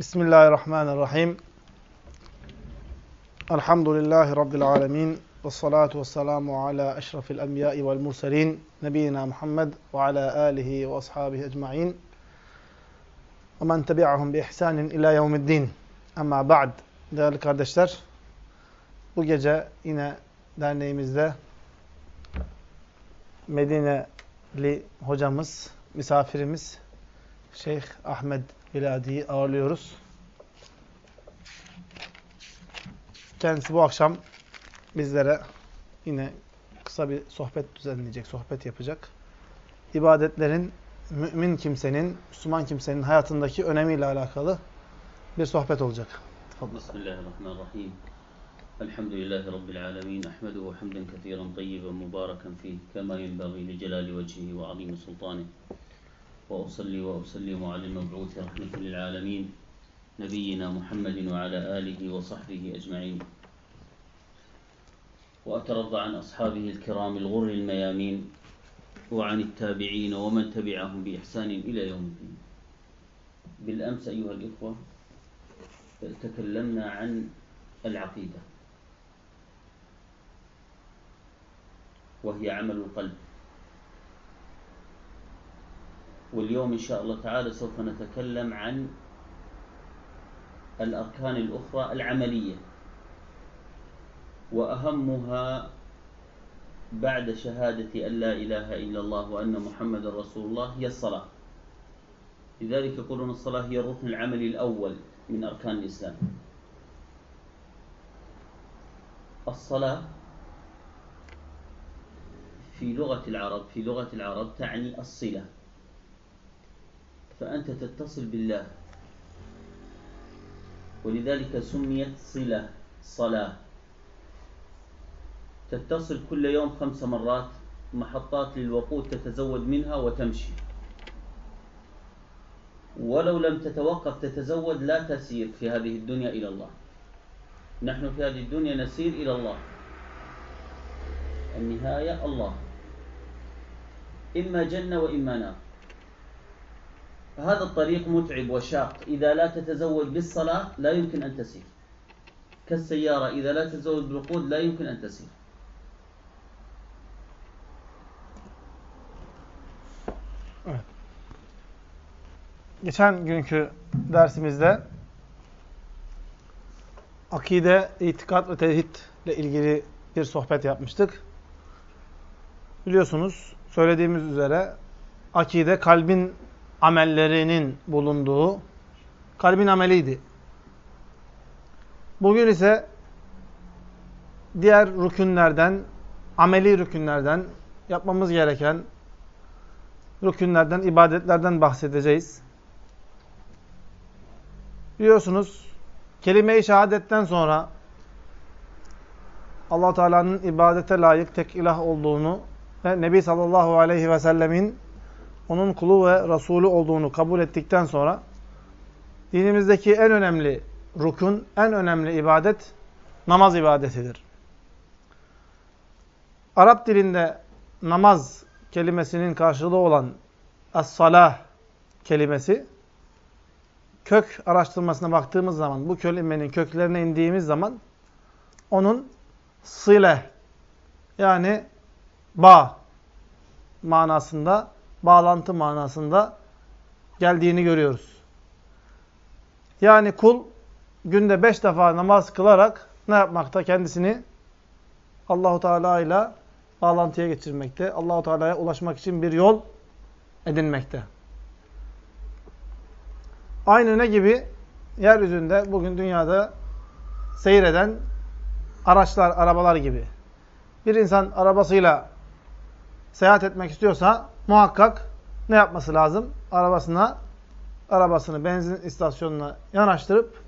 Bismillahirrahmanirrahim. Elhamdülillahi Rabbil alemin. Ve salatu ve selamu ala eşrafil enbiyai vel murselin. Nebiyina Muhammed ve ala alihi ve ashabihi ecma'in. Ve men tebi'ahum bi ihsanin ila yevmiddin. Ama ba'd. Değerli kardeşler, bu gece yine derneğimizde Medineli hocamız, misafirimiz Şeyh Ahmet Biladi'yi ağırlıyoruz. Kendisi bu akşam bizlere yine kısa bir sohbet düzenleyecek, sohbet yapacak. İbadetlerin mümin kimsenin, Müslüman kimsenin hayatındaki önemiyle alakalı bir sohbet olacak. Bismillahirrahmanirrahim. Elhamdülillahi Rabbil alemin. Ahmeduhu hamden kethiren tayyiben mübareken fih. Kema yenbaghi li celali vecihi ve azimi sultanih. وأصلي وأسلم على المبعوث رحمة للعالمين نبينا محمد وعلى آله وصحبه أجمعين. وأترضى عن أصحابه الكرام الغر الميامين وعن التابعين ومن تبعهم بإحسان إلى يوم الدين. بالأمس أيها الإخوة تكلمنا عن العقيدة وهي عمل القلب. واليوم إن شاء الله تعالى سوف نتكلم عن الأركان الأخرى العملية. وأهمها بعد شهادة أن لا إله إلا الله وأن محمد رسول الله هي الصلاة. لذلك يقولون الصلاة هي الركن العملي الأول من أركان الإسلام. الصلاة في لغة العرب في لغة العرب تعني الصلة. فأنت تتصل بالله. ولذلك سميت صلة صلاة. تتصل كل يوم خمس مرات محطات للوقود تتزود منها وتمشي. ولو لم تتوقف تتزود لا تسير في هذه الدنيا إلى الله. نحن في هذه الدنيا نسير إلى الله. النهاية الله. إما جنة وإما نار. هذا الطريق متعب وشاق إذا لا تتزود بالصلاة لا يمكن أن تسير كالسيارة إذا لا تتزود بالوقود لا يمكن أن تسير Geçen günkü dersimizde akide, itikat ve tevhid ile ilgili bir sohbet yapmıştık. Biliyorsunuz söylediğimiz üzere akide kalbin amellerinin bulunduğu kalbin ameliydi. Bugün ise diğer rükünlerden, ameli rükünlerden, yapmamız gereken rükünlerden, ibadetlerden bahsedeceğiz. Biliyorsunuz kelime-i şehadetten sonra allah Teala'nın ibadete layık tek ilah olduğunu ve Nebi sallallahu aleyhi ve sellemin onun kulu ve Resulü olduğunu kabul ettikten sonra dinimizdeki en önemli rukun, en önemli ibadet namaz ibadetidir. Arap dilinde namaz kelimesinin karşılığı olan as-salah kelimesi kök araştırmasına baktığımız zaman, bu kelimenin köklerine indiğimiz zaman onun sile yani bağ manasında bağlantı manasında geldiğini görüyoruz. Yani kul günde beş defa namaz kılarak ne yapmakta? Kendisini Allahu Teala ile bağlantıya geçirmekte. Allahu Teala'ya ulaşmak için bir yol edinmekte. Aynı ne gibi? Yeryüzünde bugün dünyada seyreden araçlar, arabalar gibi. Bir insan arabasıyla seyahat etmek istiyorsa muhakkak ne yapması lazım? Arabasına arabasını benzin istasyonuna yanaştırıp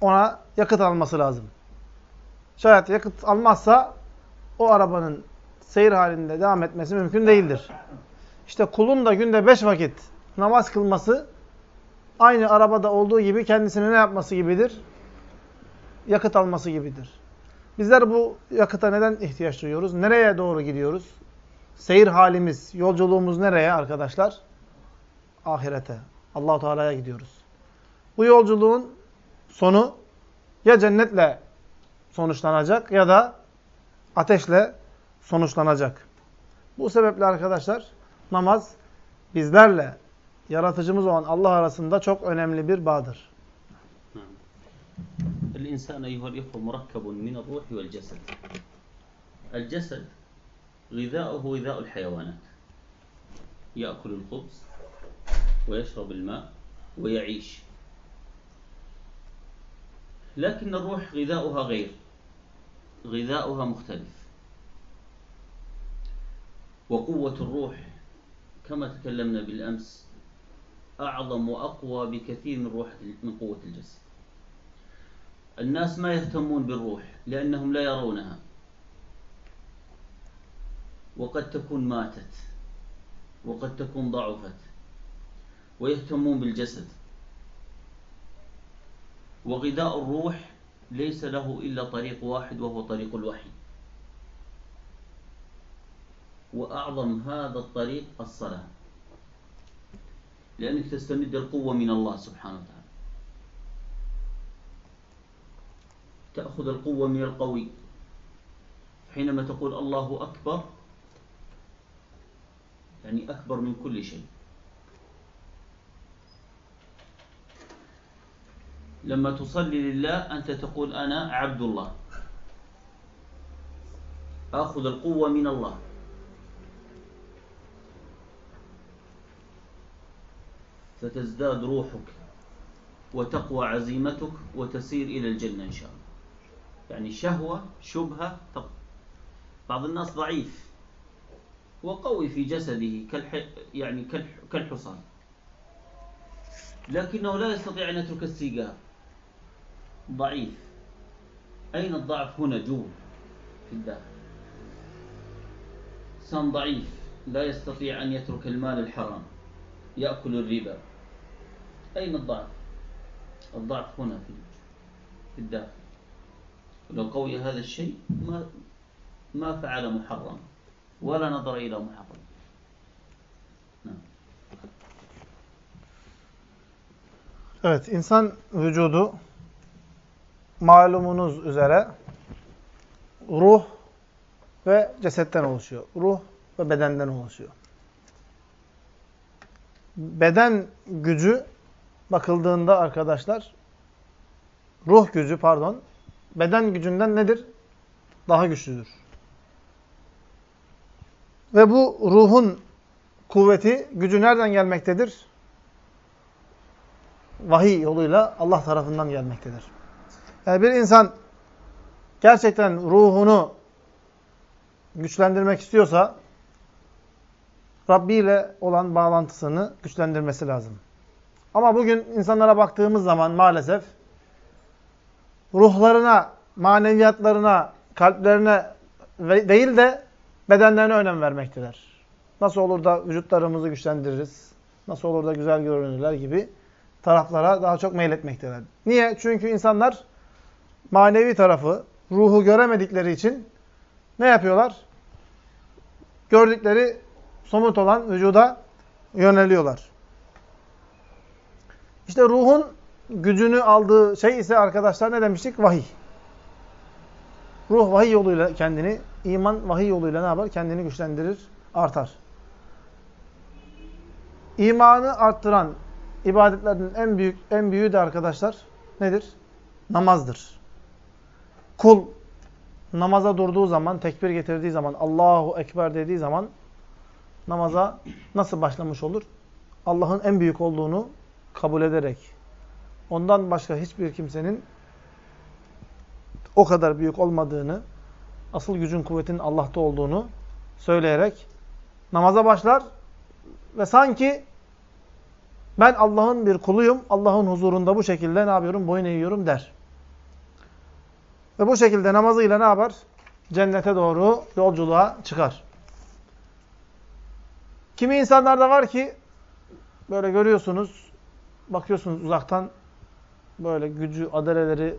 ona yakıt alması lazım. Şayet yakıt almazsa o arabanın seyir halinde devam etmesi mümkün değildir. İşte kulun da günde beş vakit namaz kılması aynı arabada olduğu gibi kendisine ne yapması gibidir? Yakıt alması gibidir. Bizler bu yakıta neden ihtiyaç duyuyoruz? Nereye doğru gidiyoruz? Seyir halimiz, yolculuğumuz nereye arkadaşlar? Ahirete. Allahu Teala'ya gidiyoruz. Bu yolculuğun sonu ya cennetle sonuçlanacak ya da ateşle sonuçlanacak. Bu sebeple arkadaşlar namaz bizlerle yaratıcımız olan Allah arasında çok önemli bir bağdır. الإنسان أيها الإخوة مركب من الروح والجسد الجسد غذاؤه غذاء الحيوانات. يأكل الخبز ويشرب الماء ويعيش. لكن الروح غذاؤها غير. غذاؤها مختلف. وقوة الروح كما تكلمنا بالأمس أعظم وأقوى بكثير من روح من قوة الجسد. الناس ما يهتمون بالروح لأنهم لا يرونها. وقد تكون ماتت وقد تكون ضعفت ويهتمون بالجسد. وغذاء الروح ليس له إلا طريق واحد وهو طريق الوحي. وأعظم هذا الطريق الصلاة لأنك تستمد القوة من الله سبحانه وتعالى. تأخذ القوة من القوي حينما تقول الله أكبر يعني أكبر من كل شيء. لما تصلي لله أنت تقول أنا عبد الله. آخذ القوة من الله. فتزداد روحك وتقوى عزيمتك وتسير إلى الجنة إن شاء الله. يعني شهوة شبهة. بعض الناس ضعيف. وقوي في جسده كالح... يعني كالح... كالحصان. لكنه لا يستطيع أن يترك السيجار ضعيف. أين الضعف هنا؟ جوا في الداخل. إنسان ضعيف. لا يستطيع أن يترك المال الحرام. يأكل الربا. أين الضعف؟ الضعف هنا في الداخل. ولو قوي هذا الشيء ما ما فعل محرم. ve la nazara ila muhakul. Evet, insan vücudu malumunuz üzere ruh ve cesetten oluşuyor. Ruh ve bedenden oluşuyor. Beden gücü bakıldığında arkadaşlar ruh gücü pardon beden gücünden nedir? Daha güçlüdür. Ve bu ruhun kuvveti, gücü nereden gelmektedir? Vahiy yoluyla Allah tarafından gelmektedir. Yani bir insan gerçekten ruhunu güçlendirmek istiyorsa Rabbi ile olan bağlantısını güçlendirmesi lazım. Ama bugün insanlara baktığımız zaman maalesef ruhlarına, maneviyatlarına, kalplerine değil de bedenlerine önem vermektedir. Nasıl olur da vücutlarımızı güçlendiririz, nasıl olur da güzel görünürler gibi taraflara daha çok meyletmektedir. Niye? Çünkü insanlar manevi tarafı, ruhu göremedikleri için ne yapıyorlar? Gördükleri somut olan vücuda yöneliyorlar. İşte ruhun gücünü aldığı şey ise arkadaşlar ne demiştik? Vahiy. Ruh vahiy yoluyla kendini, iman vahiy yoluyla ne yapar? Kendini güçlendirir, artar. İmanı arttıran ibadetlerin en büyük en büyüğü de arkadaşlar nedir? Namazdır. Kul namaza durduğu zaman, tekbir getirdiği zaman, Allahu Ekber dediği zaman namaza nasıl başlamış olur? Allah'ın en büyük olduğunu kabul ederek, ondan başka hiçbir kimsenin o kadar büyük olmadığını, asıl gücün kuvvetinin Allah'ta olduğunu söyleyerek namaza başlar ve sanki ben Allah'ın bir kuluyum, Allah'ın huzurunda bu şekilde ne yapıyorum? Boyun eğiyorum der. Ve bu şekilde namazıyla ne yapar? Cennete doğru yolculuğa çıkar. Kimi insanlarda var ki böyle görüyorsunuz, bakıyorsunuz uzaktan böyle gücü, adaleleri,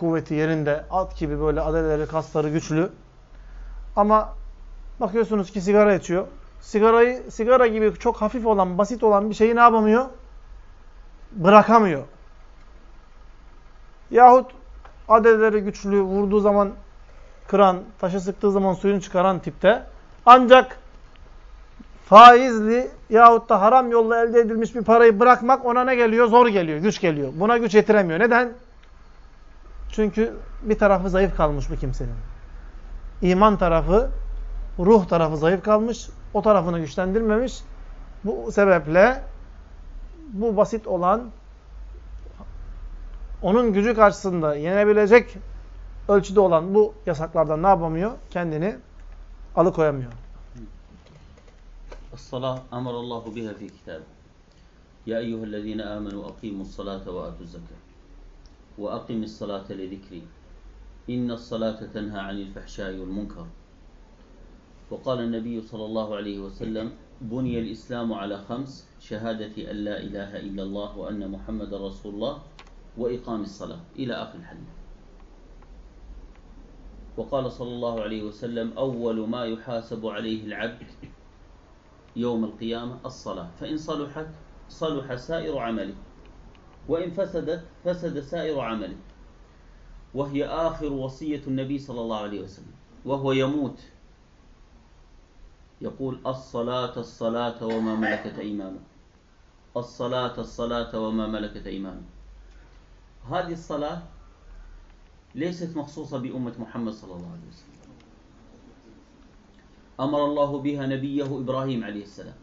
kuvveti yerinde, at gibi böyle adaleleri, kasları güçlü. Ama bakıyorsunuz ki sigara içiyor. Sigarayı, sigara gibi çok hafif olan, basit olan bir şeyi ne yapamıyor? Bırakamıyor. Yahut adeleri güçlü, vurduğu zaman kıran, taşı sıktığı zaman suyunu çıkaran tipte. Ancak faizli yahut da haram yolla elde edilmiş bir parayı bırakmak ona ne geliyor? Zor geliyor, güç geliyor. Buna güç yetiremiyor. Neden? Çünkü bir tarafı zayıf kalmış bu kimsenin. İman tarafı, ruh tarafı zayıf kalmış. O tarafını güçlendirmemiş. Bu sebeple bu basit olan onun gücü karşısında yenebilecek ölçüde olan bu yasaklardan ne yapamıyor? Kendini alıkoyamıyor. الصلاة أمر الله بها في كتابه يا أيها الذين آمنوا أقيموا الصلاة وآتوا الزكاة وأقم الصلاة لذكري. إن الصلاة تنهى عن الفحشاء والمنكر. وقال النبي صلى الله عليه وسلم بني الإسلام على خمس شهادة أن لا إله إلا الله وأن محمد رسول الله وإقام الصلاة. إلى آخر الحديث. وقال صلى الله عليه وسلم أول ما يحاسب عليه العبد يوم القيامة الصلاة. فإن صلحت صلح سائر عمله. وإن فسدت فسد سائر عمله. وهي آخر وصية النبي صلى الله عليه وسلم. وهو يموت. يقول الصلاة الصلاة وما ملكت أيمانه. الصلاة الصلاة وما ملكت أيمانه. هذه الصلاة ليست مخصوصة بأمة محمد صلى الله عليه وسلم. أمر الله بها نبيه إبراهيم عليه السلام.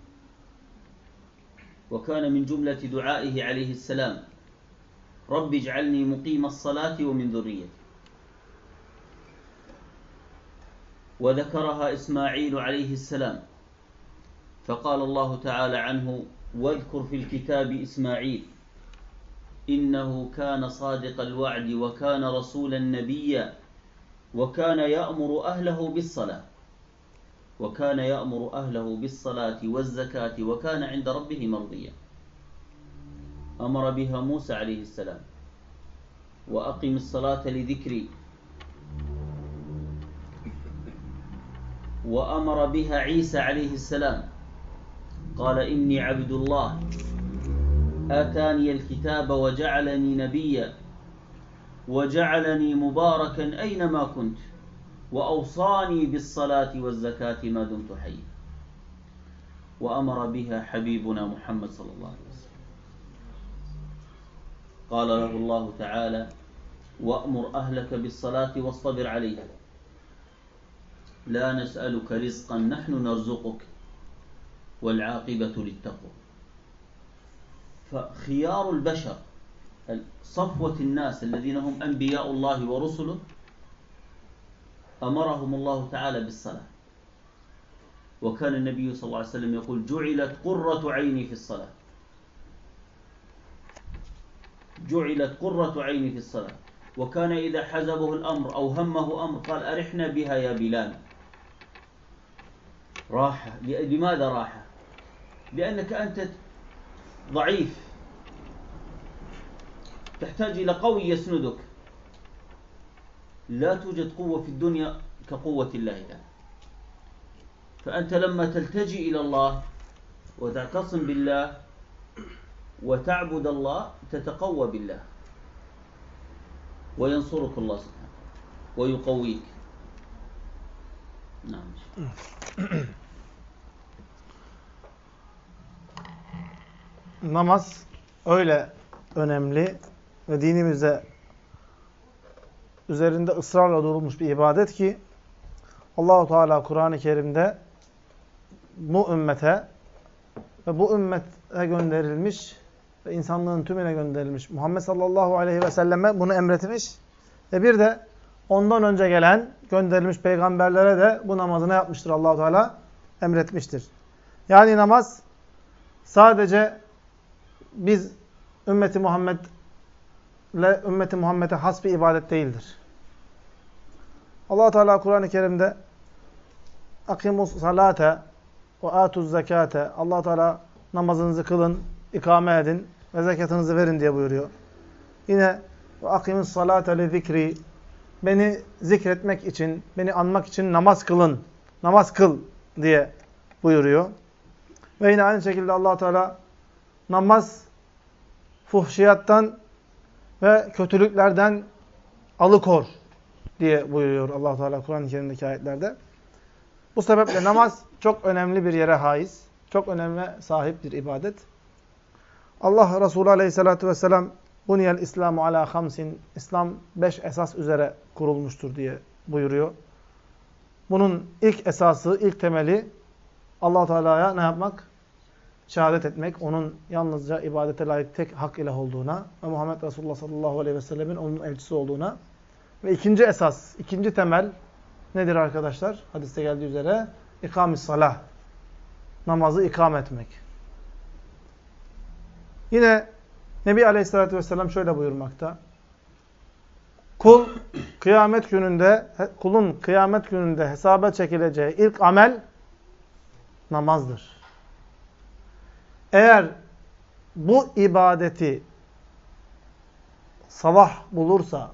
وكان من جملة دعائه عليه السلام. رب اجعلني مقيم الصلاة ومن ذريتي. وذكرها إسماعيل عليه السلام. فقال الله تعالى عنه واذكر في الكتاب إسماعيل إنه كان صادق الوعد وكان رسولا نبيا وكان يأمر أهله بالصلاة. وكان يأمر أهله بالصلاة والزكاة وكان عند ربه مرضيا. أمر بها موسى عليه السلام. وأقم الصلاة لذكري. وأمر بها عيسى عليه السلام. قال إني عبد الله. آتاني الكتاب وجعلني نبيا. وجعلني مباركا أينما كنت. وأوصاني بالصلاة والزكاة ما دمت حيا. وأمر بها حبيبنا محمد صلى الله عليه وسلم. قال له الله تعالى وأمر أهلك بالصلاة واصطبر عليها. لا نسألك رزقا نحن نرزقك والعاقبة للتقوى. فخيار البشر صفوة الناس الذين هم أنبياء الله ورسله أمرهم الله تعالى بالصلاة. وكان النبي صلى الله عليه وسلم يقول جعلت قرة عيني في الصلاة. جعلت قرة عيني في الصلاة. وكان إذا حزبه الأمر أو همه أمر قال أرحنا بها يا بلال. راحة لماذا راحة لأنك أنت ضعيف. تحتاج إلى قوي يسندك. لا توجد قوة في الدنيا كقوة الله تعالى فأنت لما تلتجي إلى الله وتعتصم بالله وتعبد الله تتقوى بالله. وينصرك الله سبحانه ويقويك. نعم. Namaz öyle önemli ve dinimizde üzerinde ısrarla durulmuş bir ibadet ki Allahu Teala Kur'an-ı Kerim'de bu ümmete ve bu ümmete gönderilmiş ve insanlığın tümüne gönderilmiş Muhammed sallallahu aleyhi ve selleme bunu emretmiş ve bir de ondan önce gelen gönderilmiş peygamberlere de bu namazı ne yapmıştır Allahu Teala emretmiştir. Yani namaz sadece biz ümmeti Muhammed ile ümmeti Muhammed'e has bir ibadet değildir. Allah Teala Kur'an-ı Kerim'de akimus salate ve atuz zekate Allah Teala namazınızı kılın, ikame edin ve zekatınızı verin diye buyuruyor. Yine ve akimus salate li zikri beni zikretmek için, beni anmak için namaz kılın. Namaz kıl diye buyuruyor. Ve yine aynı şekilde Allah Teala namaz fuhşiyattan ve kötülüklerden alıkor diye buyuruyor allah Teala Kur'an-ı Kerim'deki ayetlerde. Bu sebeple namaz çok önemli bir yere haiz. Çok öneme sahip bir ibadet. Allah Resulü Aleyhisselatü Vesselam Buniyel İslamu ala hamsin. İslam beş esas üzere kurulmuştur diye buyuruyor. Bunun ilk esası, ilk temeli allah Teala'ya ne yapmak? Şehadet etmek. Onun yalnızca ibadete layık tek hak ilah olduğuna ve Muhammed Resulullah sallallahu aleyhi ve sellemin onun elçisi olduğuna. Ve ikinci esas, ikinci temel nedir arkadaşlar? Hadiste geldiği üzere ikamis salah. Namazı ikam etmek. Yine Nebi Aleyhisselatü Vesselam şöyle buyurmakta. Kul kıyamet gününde, kulun kıyamet gününde hesaba çekileceği ilk amel namazdır. Eğer bu ibadeti salah bulursa,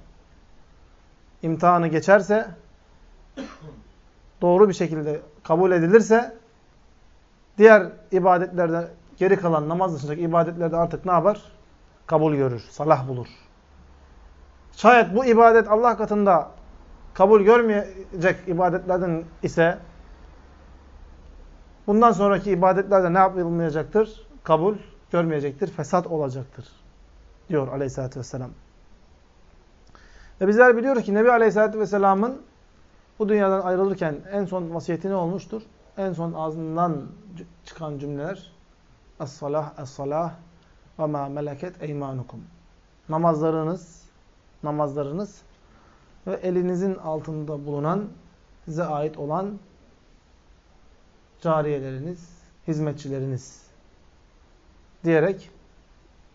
imtihanı geçerse, doğru bir şekilde kabul edilirse, diğer ibadetlerde geri kalan namaz dışındaki ibadetlerde artık ne yapar? Kabul görür, salah bulur. Şayet bu ibadet Allah katında kabul görmeyecek ibadetlerden ise bundan sonraki ibadetlerde ne yapılmayacaktır? Kabul görmeyecektir, fesat olacaktır. Diyor aleyhissalatü vesselam. Ve bizler biliyoruz ki Nebi aleyhissalatü vesselamın bu dünyadan ayrılırken en son vasiyeti ne olmuştur? En son ağzından çıkan cümleler Es-salah, es-salah ve ma meleket eymanukum. Namazlarınız, namazlarınız ve elinizin altında bulunan, size ait olan cariyeleriniz, hizmetçileriniz diyerek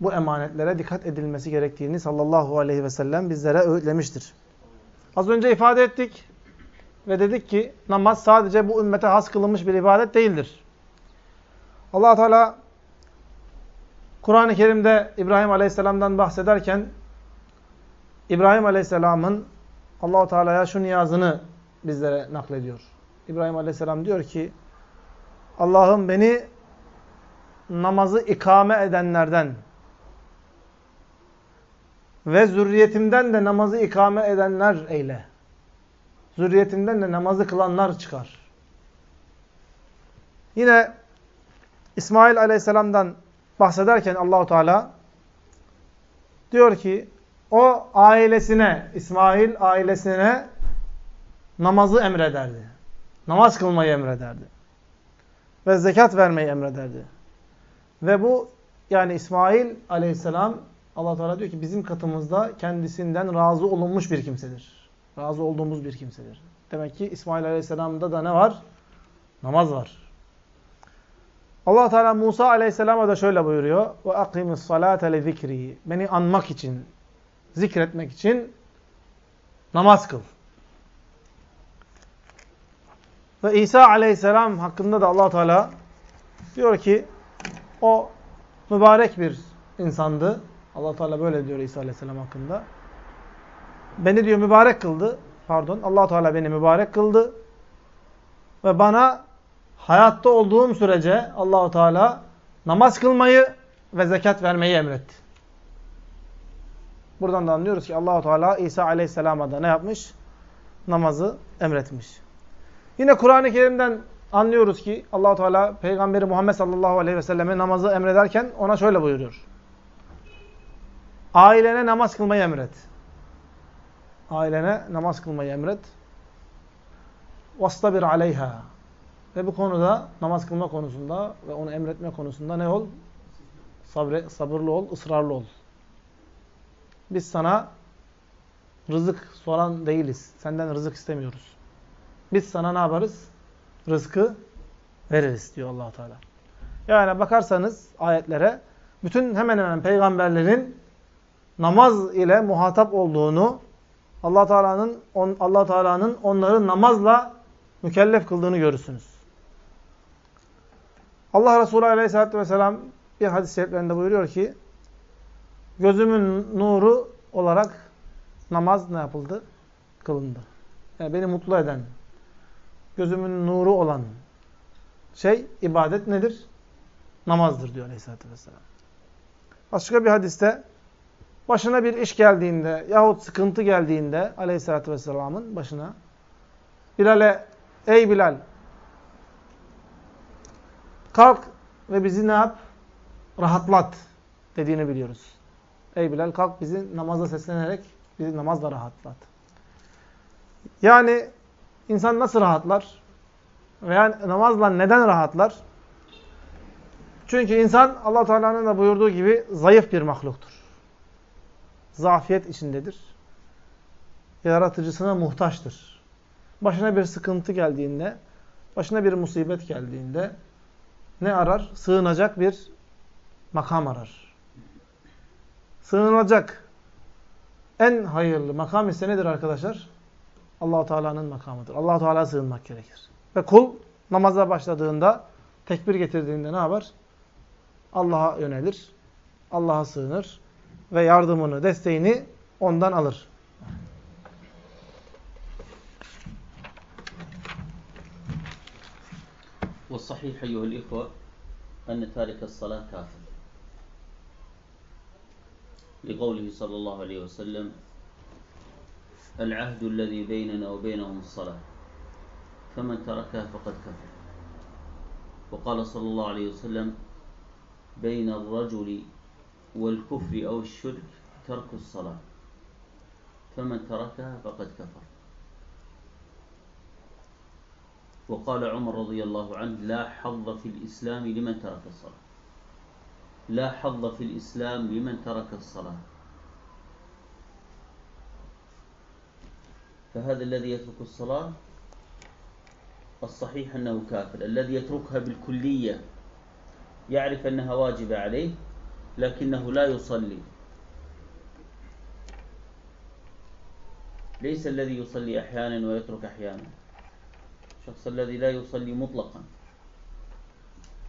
bu emanetlere dikkat edilmesi gerektiğini sallallahu aleyhi ve sellem bizlere öğütlemiştir. Az önce ifade ettik ve dedik ki namaz sadece bu ümmete has kılınmış bir ibadet değildir. allah Teala Kur'an-ı Kerim'de İbrahim Aleyhisselam'dan bahsederken İbrahim Aleyhisselam'ın Allahu Teala'ya şu niyazını bizlere naklediyor. İbrahim Aleyhisselam diyor ki Allah'ım beni namazı ikame edenlerden ve zürriyetimden de namazı ikame edenler eyle. Zürriyetimden de namazı kılanlar çıkar. Yine İsmail Aleyhisselam'dan bahsederken Allahu Teala diyor ki o ailesine, İsmail ailesine namazı emrederdi. Namaz kılmayı emrederdi. Ve zekat vermeyi emrederdi. Ve bu yani İsmail aleyhisselam allah Teala diyor ki bizim katımızda kendisinden razı olunmuş bir kimsedir. Razı olduğumuz bir kimsedir. Demek ki İsmail aleyhisselamda da ne var? Namaz var allah Teala Musa aleyhisselama da şöyle buyuruyor. Ve akimis salate le. Beni anmak için, zikretmek için namaz kıl. Ve İsa aleyhisselam hakkında da allah Teala diyor ki o mübarek bir insandı. allah Teala böyle diyor İsa aleyhisselam hakkında. Beni diyor mübarek kıldı. Pardon. allah Teala beni mübarek kıldı. Ve bana hayatta olduğum sürece Allahu Teala namaz kılmayı ve zekat vermeyi emretti. Buradan da anlıyoruz ki Allahu Teala İsa Aleyhisselam'a da ne yapmış? Namazı emretmiş. Yine Kur'an-ı Kerim'den anlıyoruz ki Allahu Teala Peygamberi Muhammed sallallahu aleyhi ve selleme namazı emrederken ona şöyle buyuruyor. Ailene namaz kılmayı emret. Ailene namaz kılmayı emret. Vastabir aleyha. Ve bu konuda namaz kılma konusunda ve onu emretme konusunda ne ol? Sabre, sabırlı ol, ısrarlı ol. Biz sana rızık soran değiliz. Senden rızık istemiyoruz. Biz sana ne yaparız? Rızkı veririz diyor allah Teala. Yani bakarsanız ayetlere bütün hemen hemen peygamberlerin namaz ile muhatap olduğunu Allah Teala'nın Allah Teala'nın onları namazla mükellef kıldığını görürsünüz. Allah Resulü Aleyhisselatü Vesselam bir hadis-i şeriflerinde buyuruyor ki gözümün nuru olarak namaz ne yapıldı? Kılındı. Yani beni mutlu eden, gözümün nuru olan şey, ibadet nedir? Namazdır diyor Aleyhisselatü Vesselam. Başka bir hadiste başına bir iş geldiğinde yahut sıkıntı geldiğinde aleyhissalatü vesselamın başına Bilal'e ey Bilal kalk ve bizi ne yap? Rahatlat dediğini biliyoruz. Ey Bilal kalk bizi namazla seslenerek bizi namazla rahatlat. Yani insan nasıl rahatlar? Veya namazla neden rahatlar? Çünkü insan allah Teala'nın da buyurduğu gibi zayıf bir mahluktur. Zafiyet içindedir. Yaratıcısına muhtaçtır. Başına bir sıkıntı geldiğinde, başına bir musibet geldiğinde ne arar? Sığınacak bir makam arar. Sığınacak en hayırlı makam ise nedir arkadaşlar? allah Teala'nın makamıdır. allah Teala sığınmak gerekir. Ve kul namaza başladığında, tekbir getirdiğinde ne yapar? Allah'a yönelir, Allah'a sığınır ve yardımını, desteğini ondan alır. والصحيح أيها الإخوة أن تارك الصلاة كافر لقوله صلى الله عليه وسلم العهد الذي بيننا وبينهم الصلاة. فمن تركها فقد كفر. وقال صلى الله عليه وسلم بين الرجل والكفر أو الشرك ترك الصلاة. فمن تركها فقد كفر. وقال عمر رضي الله عنه لا حظ في الإسلام لمن ترك الصلاة. لا حظ في الإسلام لمن ترك الصلاة. فهذا الذي يترك الصلاة الصحيح أنه كافر. الذي يتركها بالكلية يعرف أنها واجبة عليه لكنه لا يصلي. ليس الذي يصلي أحيانا ويترك أحيانا. الشخص الذي لا يصلي مطلقا.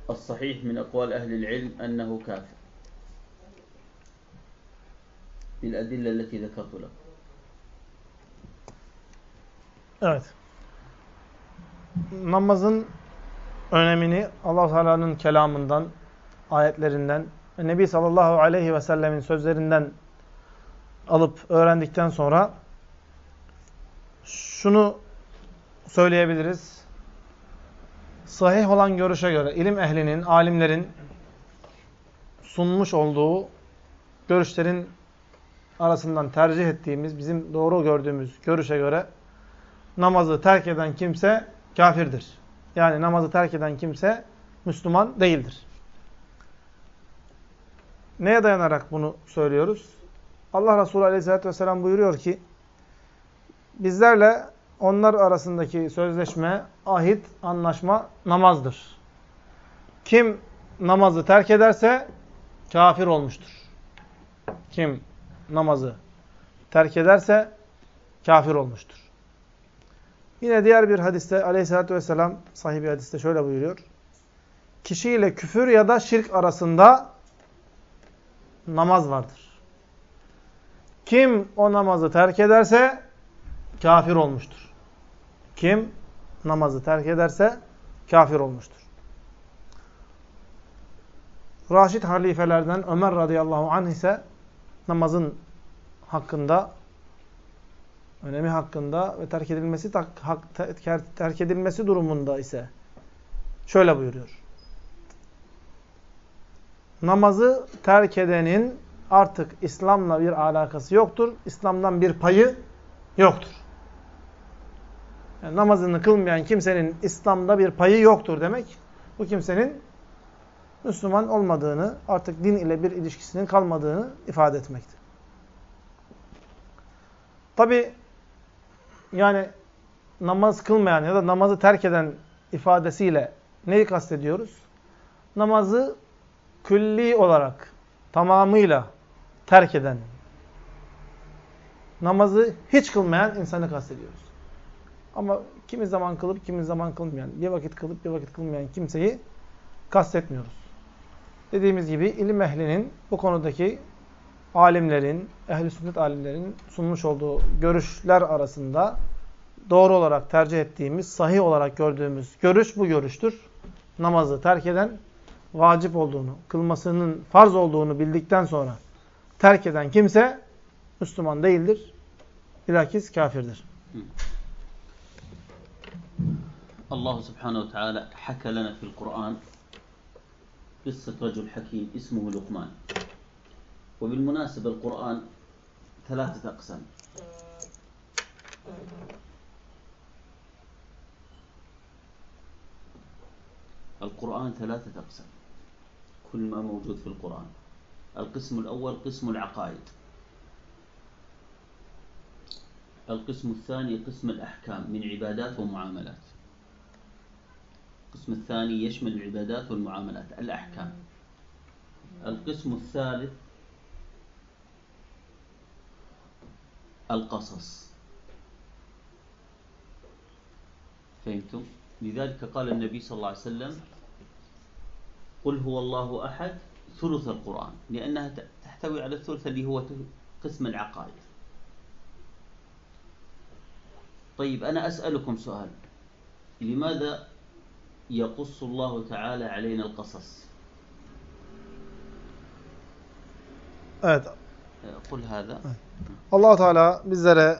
الصحيح من أقوال أهل العلم أنه كافر. بالأدلة التي ذكرت لكم. Evet. Namazın önemini allah Teala'nın kelamından, ayetlerinden Nebi sallallahu aleyhi ve sellemin sözlerinden alıp öğrendikten sonra şunu söyleyebiliriz. Sahih olan görüşe göre ilim ehlinin, alimlerin sunmuş olduğu görüşlerin arasından tercih ettiğimiz, bizim doğru gördüğümüz görüşe göre namazı terk eden kimse kafirdir. Yani namazı terk eden kimse Müslüman değildir. Neye dayanarak bunu söylüyoruz? Allah Resulü Aleyhisselatü Vesselam buyuruyor ki, bizlerle onlar arasındaki sözleşme, ahit, anlaşma namazdır. Kim namazı terk ederse kafir olmuştur. Kim namazı terk ederse kafir olmuştur. Yine diğer bir hadiste aleyhissalatü vesselam sahibi hadiste şöyle buyuruyor. Kişiyle küfür ya da şirk arasında namaz vardır. Kim o namazı terk ederse kafir olmuştur. Kim namazı terk ederse kafir olmuştur. Raşid halifelerden Ömer radıyallahu anh ise namazın hakkında önemi hakkında ve terk edilmesi terk edilmesi durumunda ise şöyle buyuruyor. Namazı terk edenin artık İslam'la bir alakası yoktur. İslam'dan bir payı yoktur. Yani namazını kılmayan kimsenin İslam'da bir payı yoktur demek. Bu kimsenin Müslüman olmadığını, artık din ile bir ilişkisinin kalmadığını ifade etmektir. Tabi yani namaz kılmayan ya da namazı terk eden ifadesiyle neyi kastediyoruz? Namazı külli olarak tamamıyla terk eden, namazı hiç kılmayan insanı kastediyoruz. Ama kimi zaman kılıp kimi zaman kılmayan, bir vakit kılıp bir vakit kılmayan kimseyi kastetmiyoruz. Dediğimiz gibi ilim ehlinin bu konudaki alimlerin, ehli sünnet alimlerin sunmuş olduğu görüşler arasında doğru olarak tercih ettiğimiz, sahih olarak gördüğümüz görüş bu görüştür. Namazı terk eden vacip olduğunu, kılmasının farz olduğunu bildikten sonra terk eden kimse Müslüman değildir. Bilakis kafirdir. الله سبحانه وتعالى حكى لنا في القرآن قصة رجل حكيم اسمه لقمان وبالمناسبة القرآن ثلاثة أقسام. القرآن ثلاثة أقسام. كل ما موجود في القرآن. القسم الأول قسم العقائد. القسم الثاني قسم الأحكام من عبادات ومعاملات. القسم الثاني يشمل العبادات والمعاملات الأحكام. القسم الثالث القصص فهمتم؟ لذلك قال النبي صلى الله عليه وسلم قل هو الله أحد ثلث القرآن لأنها تحتوي على الثلث اللي هو قسم العقائد طيب أنا أسألكم سؤال لماذا يقص الله تعالى علينا القصص Evet. Ee, kul allah Teala bizlere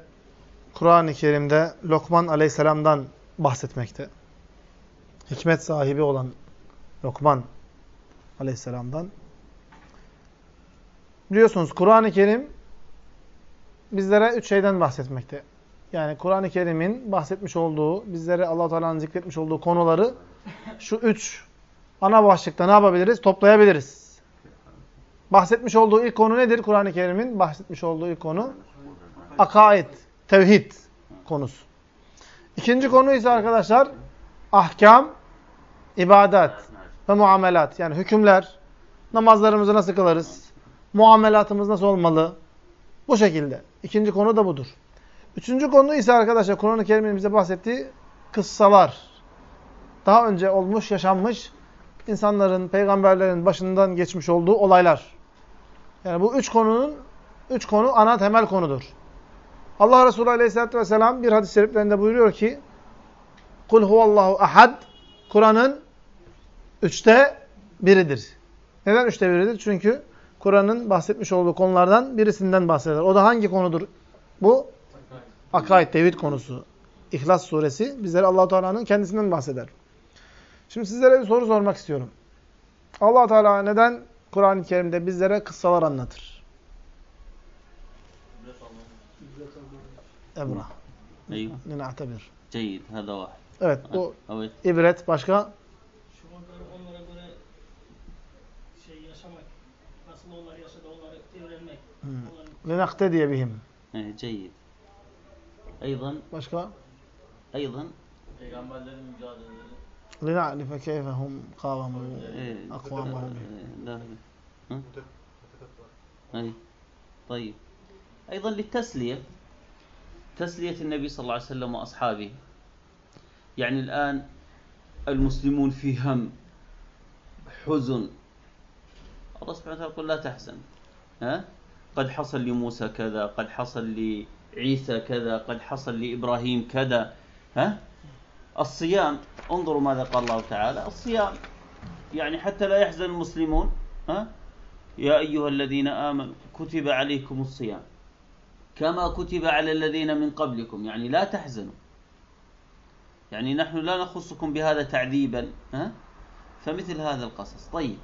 Kur'an-ı Kerim'de Lokman Aleyhisselam'dan bahsetmekte. Hikmet sahibi olan Lokman Aleyhisselam'dan. Biliyorsunuz Kur'an-ı Kerim bizlere üç şeyden bahsetmekte. Yani Kur'an-ı Kerim'in bahsetmiş olduğu, bizlere allah Teala'nın zikretmiş olduğu konuları şu üç ana başlıkta ne yapabiliriz? Toplayabiliriz. Bahsetmiş olduğu ilk konu nedir? Kur'an-ı Kerim'in bahsetmiş olduğu ilk konu akaid, tevhid konusu. İkinci konu ise arkadaşlar ahkam, ibadet ve muamelat. Yani hükümler, namazlarımızı nasıl kılarız, muamelatımız nasıl olmalı? Bu şekilde. İkinci konu da budur. Üçüncü konu ise arkadaşlar Kur'an-ı Kerim'in bize bahsettiği kıssalar. Daha önce olmuş, yaşanmış insanların, peygamberlerin başından geçmiş olduğu olaylar. Yani bu üç konunun, üç konu ana temel konudur. Allah Resulü Aleyhisselatü Vesselam bir hadis-i şeriflerinde buyuruyor ki Kul huvallahu ahad Kur'an'ın üçte biridir. Neden üçte biridir? Çünkü Kur'an'ın bahsetmiş olduğu konulardan birisinden bahseder. O da hangi konudur? Bu akaid, tevhid konusu. İhlas suresi bizlere allah Teala'nın kendisinden bahseder. Şimdi sizlere bir soru sormak istiyorum. allah Teala neden Kur'an-ı Kerim'de bizlere kıssalar anlatır. Ebra. Nina'tabir. Ceyyid. Hada vahid. Evet. Bu evet. ibret. Başka? Onlara göre şey yaşamak. Nasıl onlar yaşadı onları öğrenmek. Hmm. Linaktediye bihim. Ceyyid. Aydan. Başka? Aydan. Peygamberlerin mücadeleleri. إيه، akvamahum. إيه، لا ها؟ أي. طيب. أيضا للتسلية. تسلية النبي صلى الله عليه وسلم وأصحابه. يعني الآن المسلمون في هم حزن. الله سبحانه وتعالى يقول لا تحزن. ها؟ قد حصل لموسى كذا قد حصل لعيسى كذا قد حصل لإبراهيم كذا. ها؟ الصيام انظروا ماذا قال الله تعالى. الصيام يعني حتى لا يحزن المسلمون ها؟ يا أيها الذين آمنوا كتب عليكم الصيام. كما كتب على الذين من قبلكم يعني لا تحزنوا. يعني نحن لا نخصكم بهذا تعذيبا ها؟ فمثل هذا القصص. طيب.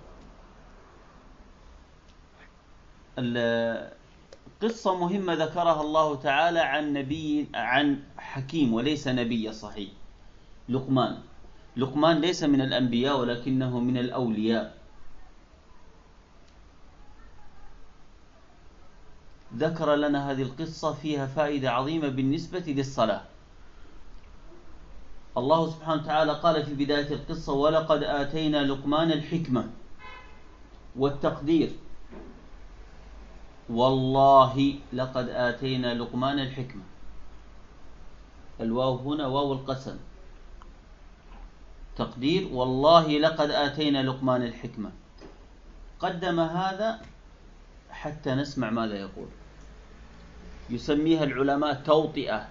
قصة مهمة ذكرها الله تعالى عن نبي عن حكيم وليس نبي صحيح. لقمان. لقمان ليس من الأنبياء ولكنه من الأولياء. ذكر لنا هذه القصة فيها فائدة عظيمة بالنسبة للصلاة. الله سبحانه وتعالى قال في بداية القصة ولقد آتينا لقمان الحكمة والتقدير. والله لقد آتينا لقمان الحكمة. الواو هنا واو القسم. تقدير والله لقد آتينا لقمان الحكمة. قدم هذا حتى نسمع ماذا يقول. يسميها العلماء توطئة.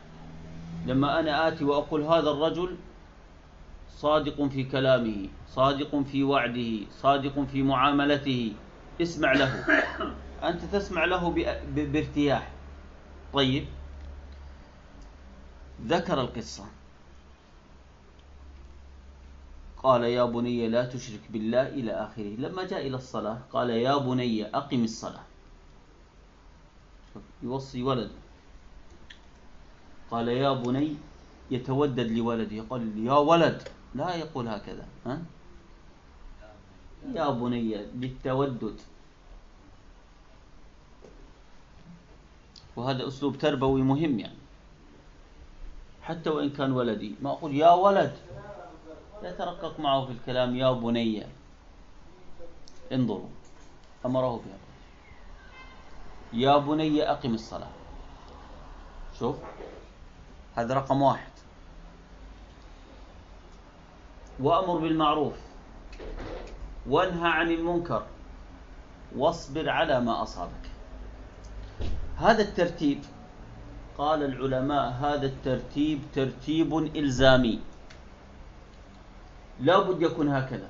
لما أنا آتي وأقول هذا الرجل صادق في كلامه صادق في وعده صادق في معاملته اسمع له. أنت تسمع له بارتياح. طيب. ذكر القصة. قال يا بني لا تشرك بالله إلى آخره. لما جاء إلى الصلاة قال يا بني أقم الصلاة. يوصي ولد. قال يا بني يتودد لولده. يقول يا ولد لا يقول هكذا. ها؟ يا بني للتودد وهذا أسلوب تربوي مهم يعني. حتى وإن كان ولدي. ما أقول يا ولد. يترقق معه في الكلام يا بني انظروا. أمره بها. يا بني أقم الصلاة. شوف هذا رقم واحد. وأمر بالمعروف. وانهى عن المنكر. واصبر على ما أصابك. هذا الترتيب قال العلماء هذا الترتيب ترتيب إلزامي. لا بد يكون هكذا.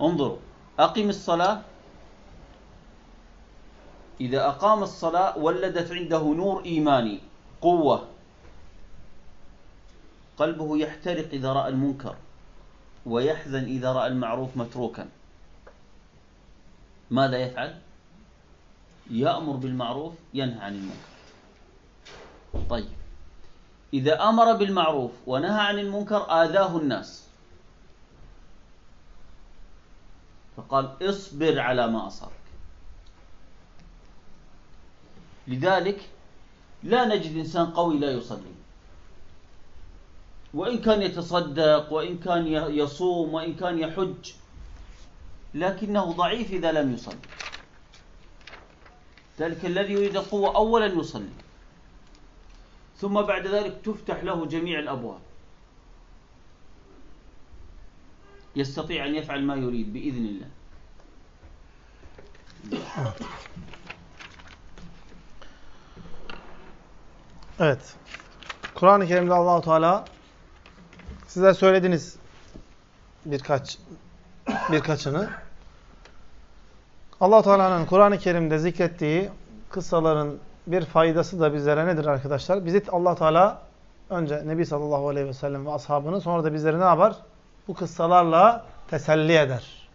انظروا أقم الصلاة. إذا أقام الصلاة ولدت عنده نور إيماني قوة. قلبه يحترق إذا رأى المنكر ويحزن إذا رأى المعروف متروكا. ماذا يفعل؟ يأمر بالمعروف ينهى عن المنكر. طيب. إذا أمر بالمعروف ونهى عن المنكر آذاه الناس. فقال اصبر على ما أصابك. لذلك لا نجد إنسان قوي لا يصلي. وإن كان يتصدق وإن كان يصوم وإن كان يحج لكنه ضعيف إذا لم يصلي. ذلك الذي يريد القوة أولا يصلي. ثم بعد ذلك تفتح له جميع الأبواب يستطيع أن يفعل ما يريد بإذن الله Evet. Kur'an-ı Kerim'de Allahu Teala size söylediniz birkaç birkaçını. Allah Teala'nın Kur'an-ı Kerim'de zikrettiği kıssaların bir faydası da bizlere nedir arkadaşlar? Bizi Allah Teala önce Nebi sallallahu aleyhi ve sellem ve ashabını sonra da bizleri ne yapar? Bu kıssalarla teselli eder.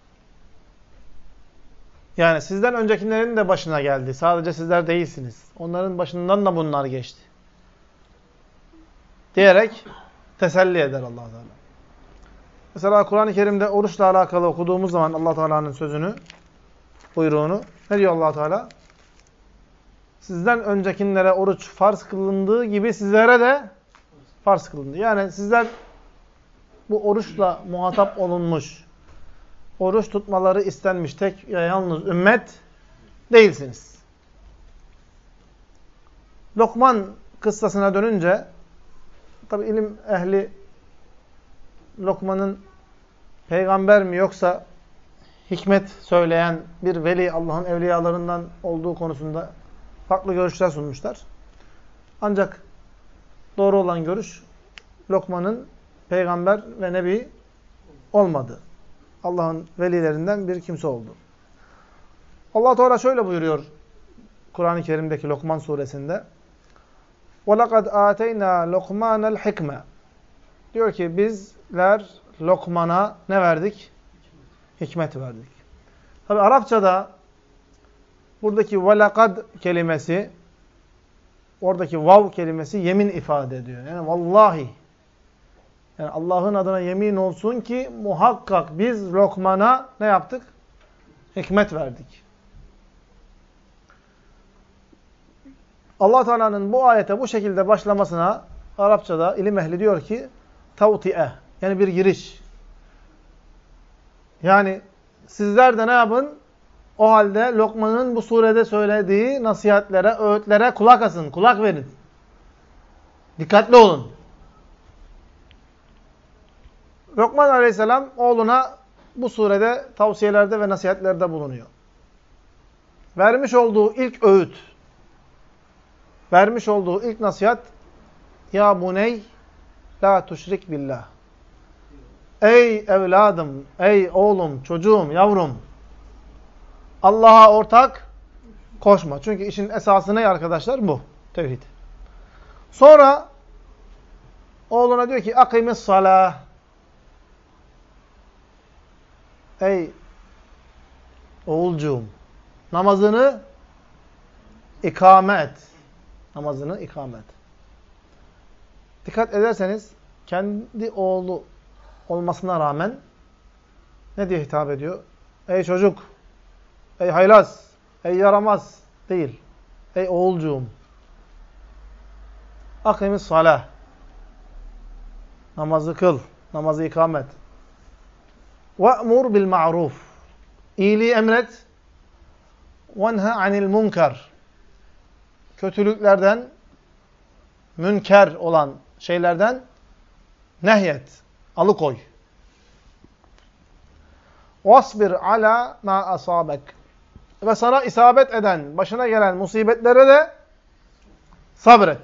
Yani sizden öncekilerin de başına geldi. Sadece sizler değilsiniz. Onların başından da bunlar geçti. Diyerek teselli eder allah Teala. Mesela Kur'an-ı Kerim'de oruçla alakalı okuduğumuz zaman allah Teala'nın sözünü, buyruğunu ne diyor allah Teala? Sizden öncekilere oruç farz kılındığı gibi sizlere de farz kılındı. Yani sizler bu oruçla muhatap olunmuş, oruç tutmaları istenmiş tek ve yalnız ümmet değilsiniz. Lokman kıssasına dönünce tabi ilim ehli Lokman'ın peygamber mi yoksa hikmet söyleyen bir veli Allah'ın evliyalarından olduğu konusunda farklı görüşler sunmuşlar. Ancak doğru olan görüş Lokman'ın peygamber ve nebi olmadı. Allah'ın velilerinden bir kimse oldu. Allah Teala şöyle buyuruyor Kur'an-ı Kerim'deki Lokman suresinde. وَلَقَدْ آتَيْنَا لُقْمَانَ الْحِكْمَةِ Diyor ki bizler Lokman'a ne verdik? Hikmet verdik. Tabi Arapçada buradaki velakad kelimesi oradaki vav kelimesi yemin ifade ediyor. Yani vallahi yani Allah'ın adına yemin olsun ki muhakkak biz Lokman'a ne yaptık? Hikmet verdik. Allah Teala'nın bu ayete bu şekilde başlamasına Arapçada ilim ehli diyor ki tavti'e yani bir giriş. Yani sizler de ne yapın? O halde Lokman'ın bu surede söylediği nasihatlere, öğütlere kulak asın, kulak verin. Dikkatli olun. Lokman aleyhisselam oğluna bu surede tavsiyelerde ve nasihatlerde bulunuyor. Vermiş olduğu ilk öğüt, vermiş olduğu ilk nasihat Ya buney la tuşrik billah. Ey evladım, ey oğlum, çocuğum, yavrum. Allah'a ortak koşma. Çünkü işin esası ne arkadaşlar? Bu. Tevhid. Sonra oğluna diyor ki akimis salah. Ey oğulcuğum namazını ikame et. Namazını ikame et. Dikkat ederseniz kendi oğlu olmasına rağmen ne diye hitap ediyor? Ey çocuk, ey haylaz, ey yaramaz değil. Ey oğulcuğum. Akimis salah. Namazı kıl, namazı ikamet. Ve'mur bil ma'ruf. İyiliği emret. Venha anil munkar. Kötülüklerden, münker olan şeylerden nehyet, alıkoy. Vasbir ala ma asabek. Ve sana isabet eden, başına gelen musibetlere de sabret.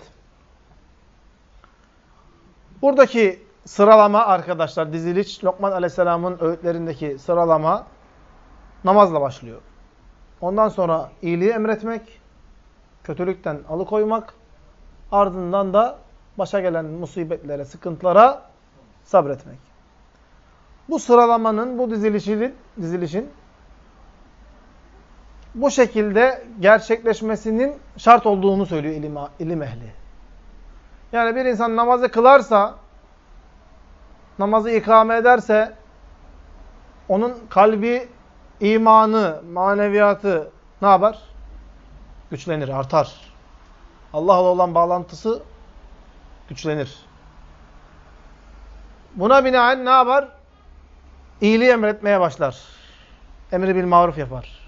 Buradaki sıralama arkadaşlar, diziliş, Lokman Aleyhisselam'ın öğütlerindeki sıralama namazla başlıyor. Ondan sonra iyiliği emretmek, kötülükten alıkoymak, ardından da başa gelen musibetlere, sıkıntılara sabretmek. Bu sıralamanın, bu dizilişin, dizilişin bu şekilde gerçekleşmesinin şart olduğunu söylüyor ilim, ilim ehli. Yani bir insan namazı kılarsa, namazı ikame ederse, onun kalbi, imanı, maneviyatı ne yapar? Güçlenir, artar. Allah'la olan bağlantısı güçlenir. Buna binaen ne yapar? İyiliği emretmeye başlar. Emri bil maruf yapar.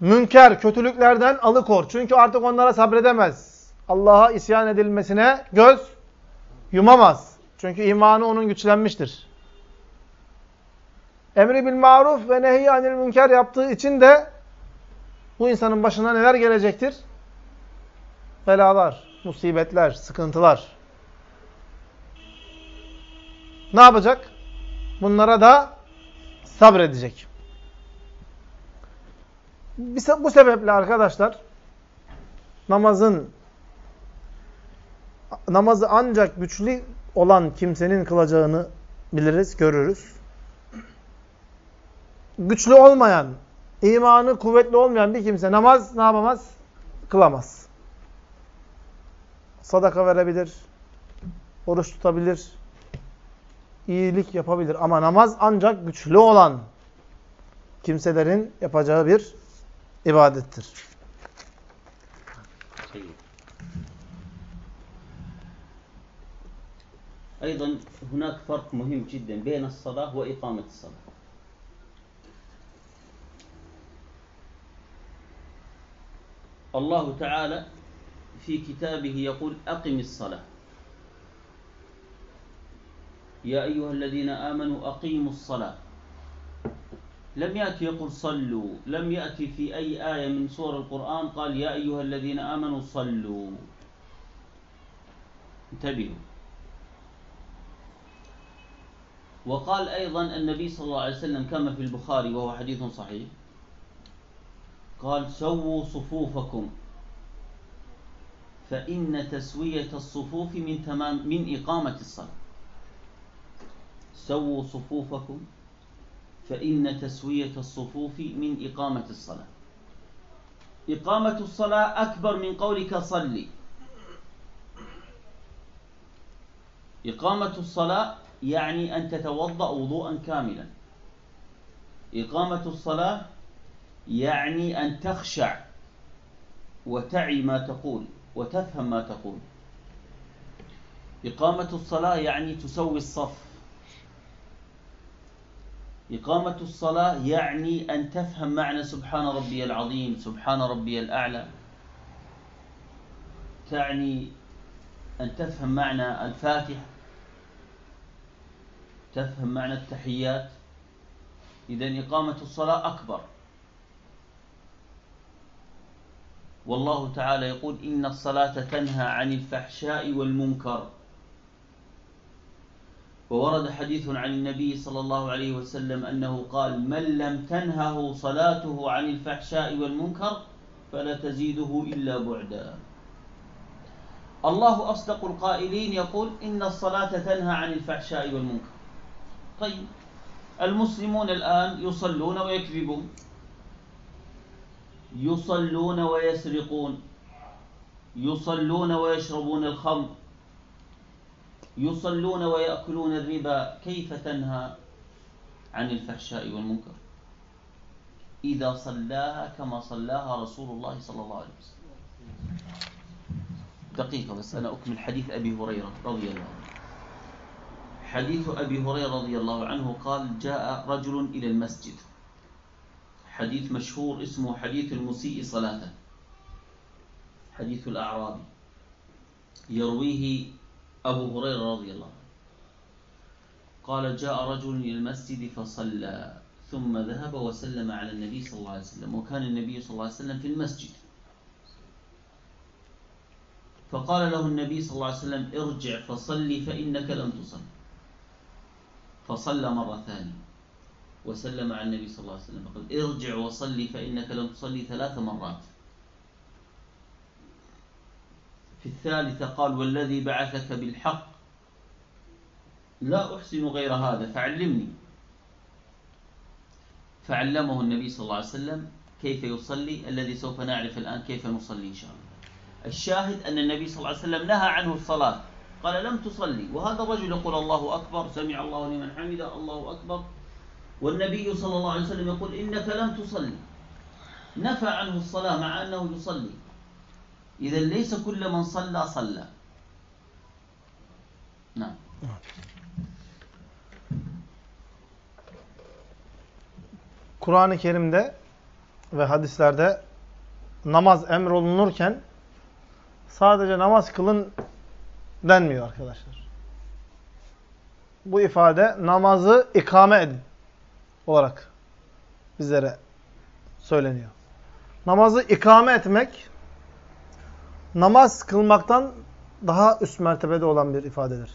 Münker, kötülüklerden alıkor. Çünkü artık onlara sabredemez. Allah'a isyan edilmesine göz yumamaz. Çünkü imanı onun güçlenmiştir. Emri bil maruf ve nehy anil münker yaptığı için de bu insanın başına neler gelecektir? Belalar, musibetler, sıkıntılar. Ne yapacak? Bunlara da sabredecek. Bu sebeple arkadaşlar namazın namazı ancak güçlü olan kimsenin kılacağını biliriz, görürüz. Güçlü olmayan, imanı kuvvetli olmayan bir kimse namaz ne yapamaz? Kılamaz. Sadaka verebilir, oruç tutabilir, iyilik yapabilir. Ama namaz ancak güçlü olan kimselerin yapacağı bir ibadettir. أيضا هناك فرق مهم جدا بين الصلاة وإقامة الصلاة الله تعالى في كتابه يقول أقم الصلاة يا أيها الذين آمنوا أقيموا الصلاة لم يأتي يقول صلوا. لم يأتي في أي آية من سور القرآن قال يا أيها الذين آمنوا صلوا. انتبهوا. وقال أيضا النبي صلى الله عليه وسلم كما في البخاري وهو حديث صحيح. قال سووا صفوفكم. فإن تسوية الصفوف من تمام من إقامة الصلاة. سووا صفوفكم. فإن تسوية الصفوف من إقامة الصلاة. إقامة الصلاة أكبر من قولك صلي. إقامة الصلاة يعني أن تتوضأ وضوءا كاملا. إقامة الصلاة يعني أن تخشع وتعي ما تقول وتفهم ما تقول. إقامة الصلاة يعني تسوي الصف. إقامة الصلاة يعني أن تفهم معنى سبحان ربي العظيم سبحان ربي الأعلى. تعني أن تفهم معنى الفاتحة تفهم معنى التحيات. إذا إقامة الصلاة أكبر. والله تعالى يقول إن الصلاة تنهى عن الفحشاء والمنكر. وورد حديث عن النبي صلى الله عليه وسلم أنه قال من لم تنهه صلاته عن الفحشاء والمنكر فلا تزيده إلا بعدا. الله أصدق القائلين يقول إن الصلاة تنهى عن الفحشاء والمنكر. طيب المسلمون الآن يصلون ويكذبون يصلون ويسرقون يصلون ويشربون الخمر يصلون ويأكلون الربا كيف تنهى عن الفحشاء والمنكر؟ إذا صلاها كما صلاها رسول الله صلى الله عليه وسلم. دقيقة بس أنا أكمل حديث أبي هريرة رضي الله عنه. حديث أبي هريرة رضي الله عنه قال جاء رجل إلى المسجد. حديث مشهور اسمه حديث المسيء صلاة. حديث الأعرابي. يرويه أبو هريرة رضي الله عنه. قال جاء رجل إلى المسجد فصلى ثم ذهب وسلم على النبي صلى الله عليه وسلم وكان النبي صلى الله عليه وسلم في المسجد. فقال له النبي صلى الله عليه وسلم ارجع فصلي فإنك لم تصل. فصلى مرة ثانية وسلم على النبي صلى الله عليه وسلم فقال ارجع وصلي فإنك لم تصلي ثلاث مرات. في الثالثة قال والذي بعثك بالحق لا أحسن غير هذا فعلمني. فعلمه النبي صلى الله عليه وسلم كيف يصلي الذي سوف نعرف الآن كيف نصلي إن شاء الله. الشاهد أن النبي صلى الله عليه وسلم نهى عنه الصلاة قال لم تصلي. وهذا الرجل يقول الله أكبر سمع الله لمن حمده الله أكبر. والنبي صلى الله عليه وسلم يقول إنك لم تصلي. نفى عنه الصلاة مع أنه يصلي. إذا ليس كل من صلى صلى نعم Kur'an-ı Kerim'de ve hadislerde namaz emrolunurken sadece namaz kılın denmiyor arkadaşlar. Bu ifade namazı ikame edin olarak bizlere söyleniyor. Namazı ikame etmek namaz kılmaktan daha üst mertebede olan bir ifadedir.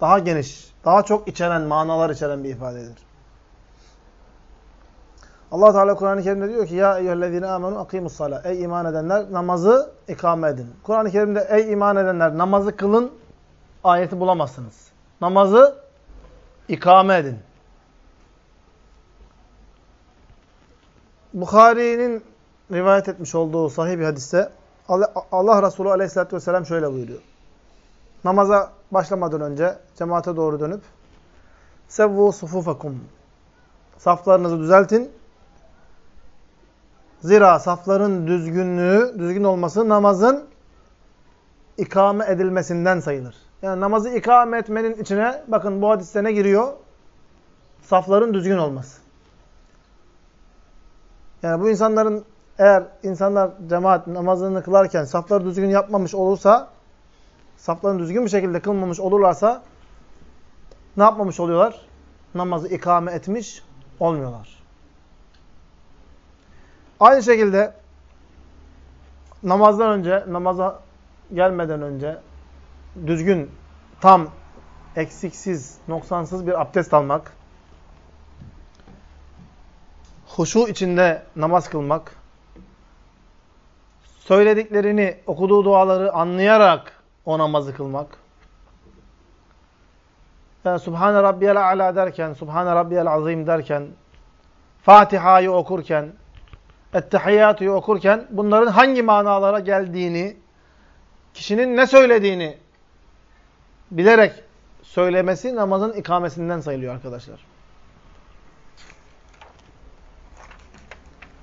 Daha geniş, daha çok içeren, manalar içeren bir ifadedir. Allah Teala Kur'an-ı Kerim'de diyor ki ya eyyühellezine amenu akimus sala. Ey iman edenler namazı ikame edin. Kur'an-ı Kerim'de ey iman edenler namazı kılın ayeti bulamazsınız. Namazı ikame edin. Bukhari'nin rivayet etmiş olduğu sahih bir hadiste Allah Resulü Aleyhisselatü vesselam şöyle buyuruyor. Namaza başlamadan önce cemaate doğru dönüp sevvu sufufakum saflarınızı düzeltin. Zira safların düzgünlüğü, düzgün olması namazın ikame edilmesinden sayılır. Yani namazı ikame etmenin içine bakın bu hadiste ne giriyor? Safların düzgün olması. Yani bu insanların eğer insanlar cemaat namazını kılarken safları düzgün yapmamış olursa, saflarını düzgün bir şekilde kılmamış olurlarsa ne yapmamış oluyorlar? Namazı ikame etmiş olmuyorlar. Aynı şekilde namazdan önce, namaza gelmeden önce düzgün, tam, eksiksiz, noksansız bir abdest almak, huşu içinde namaz kılmak, söylediklerini, okuduğu duaları anlayarak o namazı kılmak, yani Subhane Rabbiyel A'la derken, Subhane Rabbiyel Azim derken, Fatiha'yı okurken, Ettehiyyatü'yü okurken bunların hangi manalara geldiğini, kişinin ne söylediğini bilerek söylemesi namazın ikamesinden sayılıyor arkadaşlar.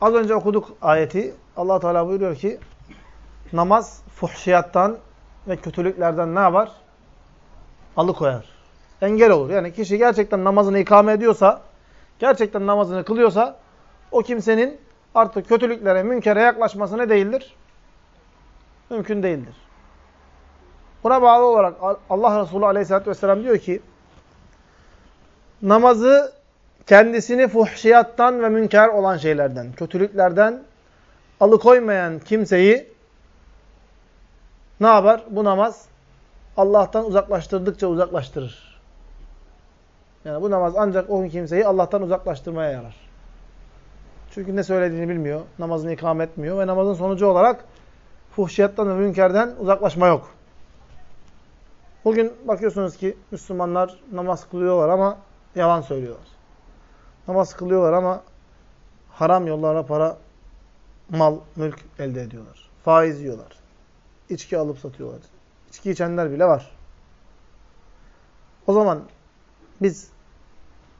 Az önce okuduk ayeti. allah Teala buyuruyor ki namaz fuhşiyattan ve kötülüklerden ne yapar? Alıkoyar. Engel olur. Yani kişi gerçekten namazını ikame ediyorsa, gerçekten namazını kılıyorsa o kimsenin artık kötülüklere, münkere yaklaşması ne değildir? Mümkün değildir. Buna bağlı olarak Allah Resulü Aleyhisselatü vesselam diyor ki namazı kendisini fuhşiyattan ve münker olan şeylerden, kötülüklerden alıkoymayan kimseyi ne yapar? Bu namaz Allah'tan uzaklaştırdıkça uzaklaştırır. Yani bu namaz ancak o kimseyi Allah'tan uzaklaştırmaya yarar. Çünkü ne söylediğini bilmiyor, namazını ikame etmiyor ve namazın sonucu olarak fuhşiyattan ve münkerden uzaklaşma yok. Bugün bakıyorsunuz ki Müslümanlar namaz kılıyorlar ama yalan söylüyorlar. Namaz kılıyorlar ama haram yollara para, mal, mülk elde ediyorlar. Faiz yiyorlar. İçki alıp satıyorlar. İçki içenler bile var. O zaman biz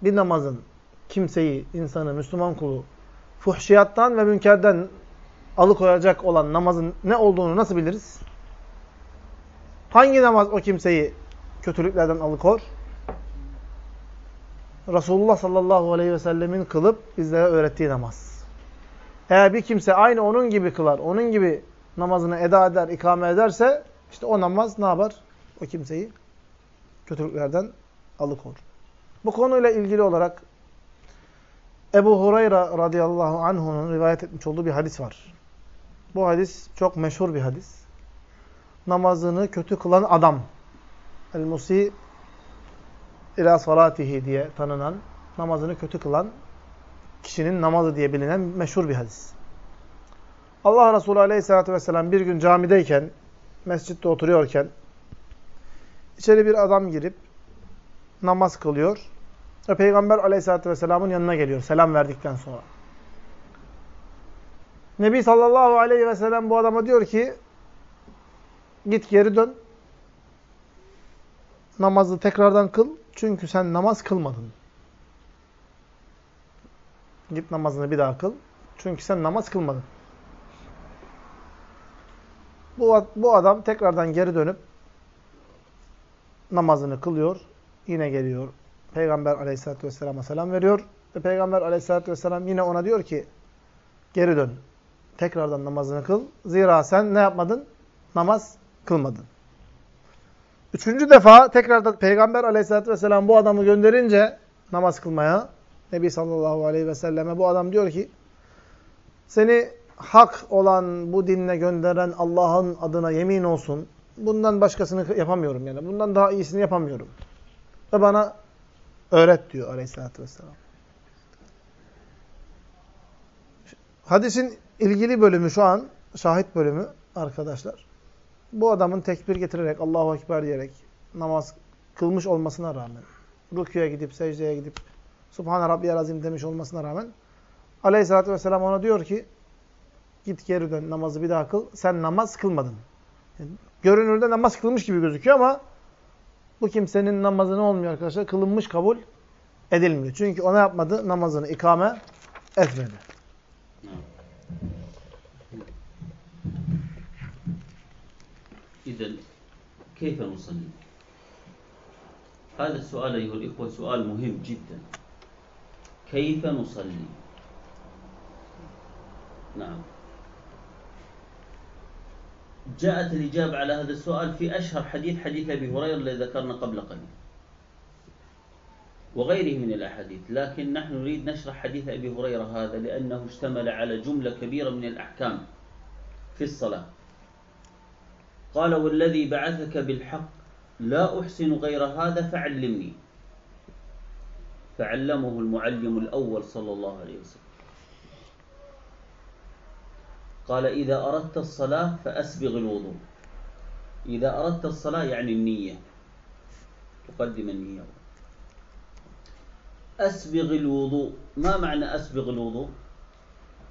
bir namazın kimseyi, insanı, Müslüman kulu fuhşiyattan ve münkerden alıkoyacak olan namazın ne olduğunu nasıl biliriz? Hangi namaz o kimseyi kötülüklerden alıkor? Resulullah sallallahu aleyhi ve sellemin kılıp bizlere öğrettiği namaz. Eğer bir kimse aynı onun gibi kılar, onun gibi namazını eda eder, ikame ederse işte o namaz ne yapar? O kimseyi kötülüklerden alıkor. Bu konuyla ilgili olarak Ebu Hureyre radıyallahu anh'unun rivayet etmiş olduğu bir hadis var. Bu hadis çok meşhur bir hadis. Namazını kötü kılan adam. El-Musi ila salatihi diye tanınan, namazını kötü kılan kişinin namazı diye bilinen meşhur bir hadis. Allah Resulü aleyhissalatü vesselam bir gün camideyken, mescitte oturuyorken, içeri bir adam girip namaz kılıyor ve Peygamber aleyhissalatü vesselamın yanına geliyor selam verdikten sonra. Nebi sallallahu aleyhi ve sellem bu adama diyor ki, git geri dön, namazı tekrardan kıl, çünkü sen namaz kılmadın. Git namazını bir daha kıl, çünkü sen namaz kılmadın. Bu, bu adam tekrardan geri dönüp namazını kılıyor. Yine geliyor. Peygamber aleyhissalatü vesselam'a selam veriyor. Ve Peygamber aleyhissalatü vesselam yine ona diyor ki geri dön. Tekrardan namazını kıl. Zira sen ne yapmadın? Namaz kılmadın. Üçüncü defa tekrardan Peygamber aleyhissalatü vesselam bu adamı gönderince namaz kılmaya Nebi sallallahu aleyhi ve selleme bu adam diyor ki seni hak olan bu dinle gönderen Allah'ın adına yemin olsun. Bundan başkasını yapamıyorum yani. Bundan daha iyisini yapamıyorum. Ve bana öğret diyor aleyhissalatü vesselam. Hadisin ilgili bölümü şu an, şahit bölümü arkadaşlar. Bu adamın tekbir getirerek, Allahu Ekber diyerek namaz kılmış olmasına rağmen, rüküye gidip, secdeye gidip, Subhane Rabbiyel Azim demiş olmasına rağmen, aleyhissalatü vesselam ona diyor ki, git geri dön, namazı bir daha kıl. Sen namaz kılmadın. Yani görünürde namaz kılmış gibi gözüküyor ama bu kimsenin namazı ne olmuyor arkadaşlar? Kılınmış kabul edilmiyor. Çünkü o ne yapmadı? Namazını ikame etmedi. إذا كيف نصلي؟ هذا السؤال أيها الإخوة سؤال مهم جدا كيف نصلي؟ نعم جاءت الإجابة على هذا السؤال في أشهر حديث حديث أبي هريرة الذي ذكرنا قبل قليل. وغيره من الأحاديث. لكن نحن نريد نشرح حديث أبي هريرة هذا لأنه اشتمل على جملة كبيرة من الأحكام في الصلاة. قال والذي بعثك بالحق لا أحسن غير هذا فعلمني. فعلمه المعلم الأول صلى الله عليه وسلم. قال إذا أردت الصلاة فأسبغ الوضوء. إذا أردت الصلاة يعني النية. تقدم النية. أسبغ الوضوء. ما معنى أسبغ الوضوء؟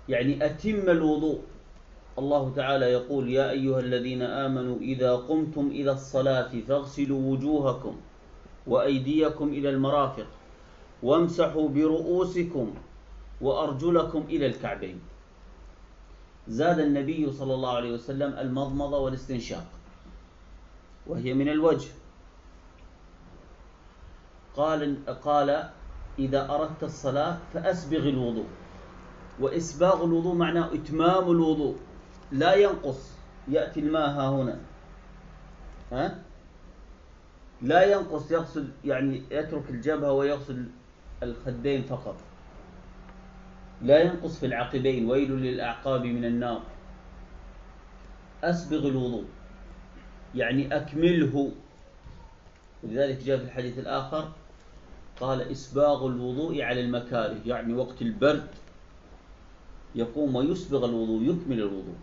يعني أتم الوضوء. الله تعالى يقول يا أيها الذين آمنوا إذا قمتم إلى الصلاة فاغسلوا وجوهكم وأيديكم إلى المرافق وامسحوا برؤوسكم وأرجلكم إلى الكعبين. زاد النبي صلى الله عليه وسلم المضمضة والاستنشاق. وهي من الوجه. قال قال إذا أردت الصلاة فأسبغ الوضوء. وإسباغ الوضوء معناه إتمام الوضوء. لا ينقص. يأتي الماء ها هنا. ها؟ لا ينقص يغسل يعني يترك الجبهة ويغسل الخدين فقط. لا ينقص في العقبين ويل للأعقاب من النار. أسبغ الوضوء يعني أكمله. ولذلك جاء في الحديث الآخر قال إسباغ الوضوء على المكاره يعني وقت البرد يقوم ويسبغ الوضوء يكمل الوضوء.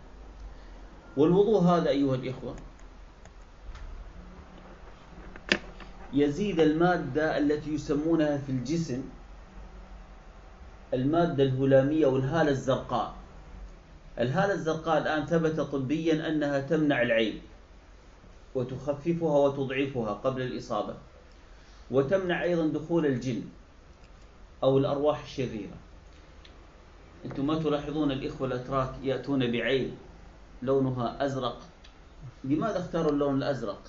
والوضوء هذا أيها الإخوة يزيد المادة التي يسمونها في الجسم المادة الهلامية والهالة الزرقاء. الهالة الزرقاء الآن ثبت طبيا أنها تمنع العين وتخففها وتضعفها قبل الإصابة وتمنع أيضا دخول الجن أو الأرواح الشريرة. أنتم ما تلاحظون الإخوة الأتراك يأتون بعين لونها أزرق. لماذا اختاروا اللون الأزرق؟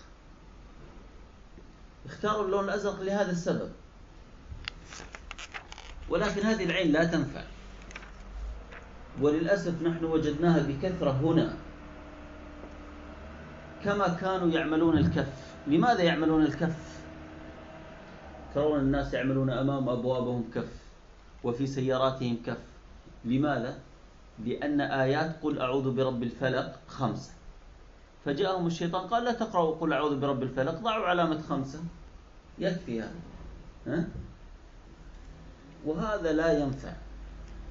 اختاروا اللون الأزرق لهذا السبب. ولكن هذه العين لا تنفع. وللأسف نحن وجدناها بكثرة هنا. كما كانوا يعملون الكف. لماذا يعملون الكف؟ ترون الناس يعملون أمام أبوابهم كف وفي سياراتهم كف. لماذا؟ لأن آيات قل أعوذ برب الفلق خمسة. فجاءهم الشيطان قال لا تقرأوا قل أعوذ برب الفلق ضعوا علامة خمسة. يكفي هذا. ها؟ وهذا لا ينفع.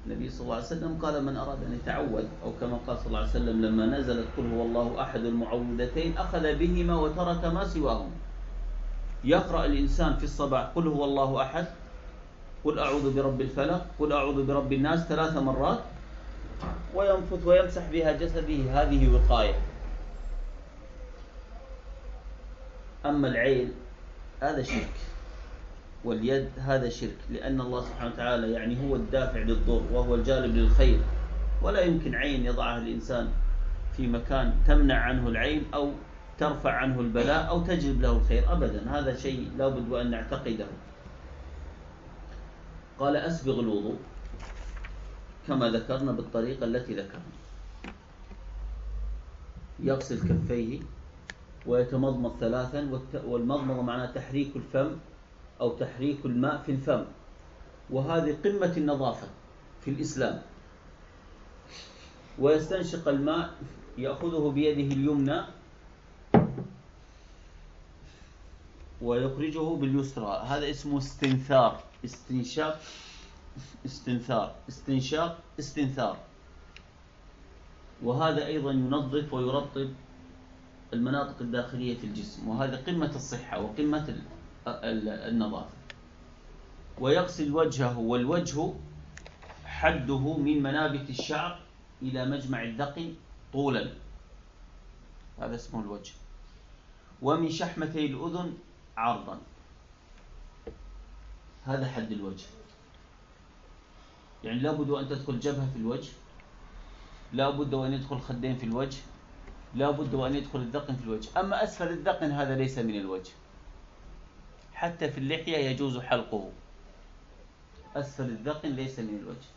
النبي صلى الله عليه وسلم قال من أراد أن يتعوذ أو كما قال صلى الله عليه وسلم لما نزلت قل هو الله أحد المعوذتين أخذ بهما وترك ما سواهما. يقرأ الإنسان في الصباح قل هو الله أحد قل أعوذ برب الفلق قل أعوذ برب الناس ثلاث مرات وينفث ويمسح بها جسده. هذه وقاية. أما العين هذا شرك. واليد هذا شرك لأن الله سبحانه وتعالى يعني هو الدافع للضر وهو الجالب للخير. ولا يمكن عين يضعها الإنسان في مكان تمنع عنه العين أو ترفع عنه البلاء أو تجلب له الخير أبدا. هذا شيء لا بد وأن نعتقده. قال أسبغ الوضوء كما ذكرنا بالطريقة التي ذكرنا. يغسل كفيه ويتمضمض ثلاثا والمضمضة معناه تحريك الفم أو تحريك الماء في الفم. وهذه قمة النظافة في الإسلام. ويستنشق الماء يأخذه بيده اليمنى ويخرجه باليسرى. هذا اسمه استنثار. استنشاق استنثار. استنشاق استنثار. وهذا أيضا ينظف ويرطب المناطق الداخلية في الجسم. وهذا قمة الصحة وقمة النظافة. ويغسل وجهه والوجه حده من منابت الشعر إلى مجمع الذقن طولا. هذا اسمه الوجه. ومن شحمتي الأذن عرضا. هذا حد الوجه. يعني لابد أن تدخل جبهة في الوجه. لابد وأن يدخل خدين في الوجه. لابد وأن يدخل الذقن في الوجه. أما أسفل الذقن هذا ليس من الوجه. حتى في اللحية يجوز حلقه. أسفل الذقن ليس من الوجه.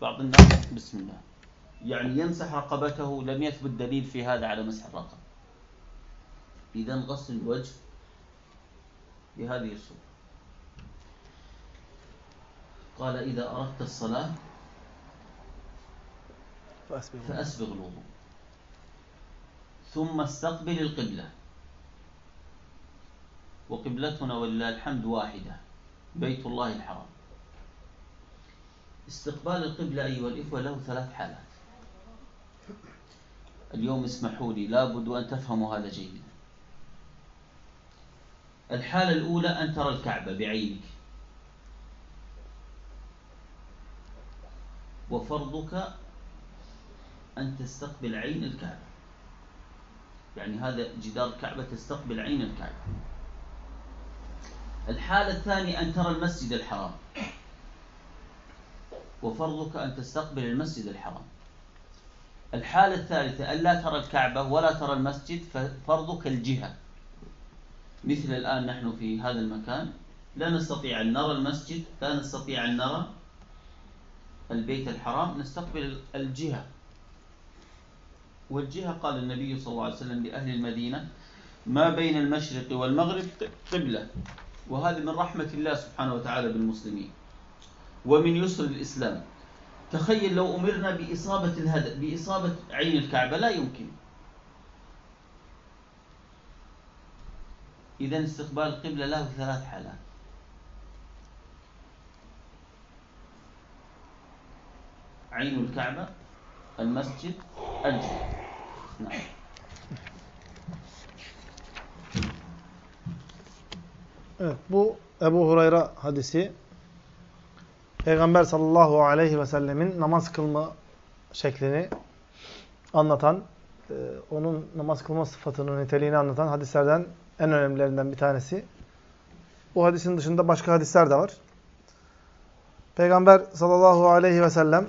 بعض الناس بسم الله. يعني يمسح رقبته لم يثبت دليل في هذا على مسح الرقبة. إذا غسل الوجه بهذه الصورة. قال إذا أردت الصلاة فأسبغ الوضوء. ثم استقبل القبلة. وقبلتنا ولله الحمد واحدة بيت الله الحرام. استقبال القبلة أيها الإخوة له ثلاث حالات. اليوم اسمحوا لي لابد أن تفهموا هذا جيدا. الحالة الأولى أن ترى الكعبة بعينك. وفرضك أن تستقبل عين الكعبة. يعني هذا جدار الكعبة تستقبل عين الكعبة. الحالة الثانية أن ترى المسجد الحرام. وفرضك أن تستقبل المسجد الحرام. الحالة الثالثة أن لا ترى الكعبة ولا ترى المسجد ففرضك الجهة. مثل الآن نحن في هذا المكان لا نستطيع أن نرى المسجد لا نستطيع أن نرى البيت الحرام نستقبل الجهة. والجهة قال النبي صلى الله عليه وسلم لأهل المدينة ما بين المشرق والمغرب قبلة. وهذه من رحمة الله سبحانه وتعالى بالمسلمين. ومن يسر الإسلام. تخيل لو أمرنا بإصابة الهدف بإصابة عين الكعبة لا يمكن. إذا استقبال القبلة له ثلاث حالات. عين الكعبة المسجد الجهة نعم. Evet, bu Ebu Hureyre hadisi Peygamber sallallahu aleyhi ve sellemin namaz kılma şeklini anlatan, e, onun namaz kılma sıfatını, niteliğini anlatan hadislerden en önemlilerinden bir tanesi. Bu hadisin dışında başka hadisler de var. Peygamber sallallahu aleyhi ve sellem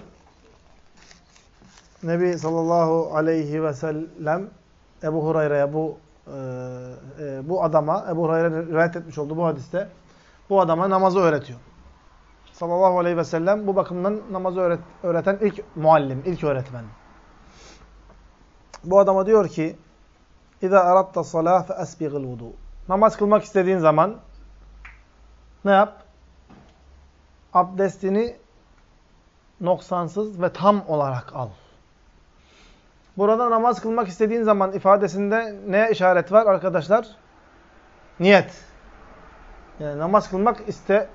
Nebi sallallahu aleyhi ve sellem Ebu Hureyre'ye bu e, e, bu adama Ebu Hureyre rivayet etmiş olduğu bu hadiste bu adama namazı öğretiyor. Sallallahu aleyhi ve sellem bu bakımdan namazı öğret, öğreten ilk muallim, ilk öğretmen. Bu adama diyor ki aratta salah fe esbighil vudu. Namaz kılmak istediğin zaman ne yap? Abdestini noksansız ve tam olarak al. Burada namaz kılmak istediğin zaman ifadesinde neye işaret var arkadaşlar? Niyet. Yani namaz kılmak iste,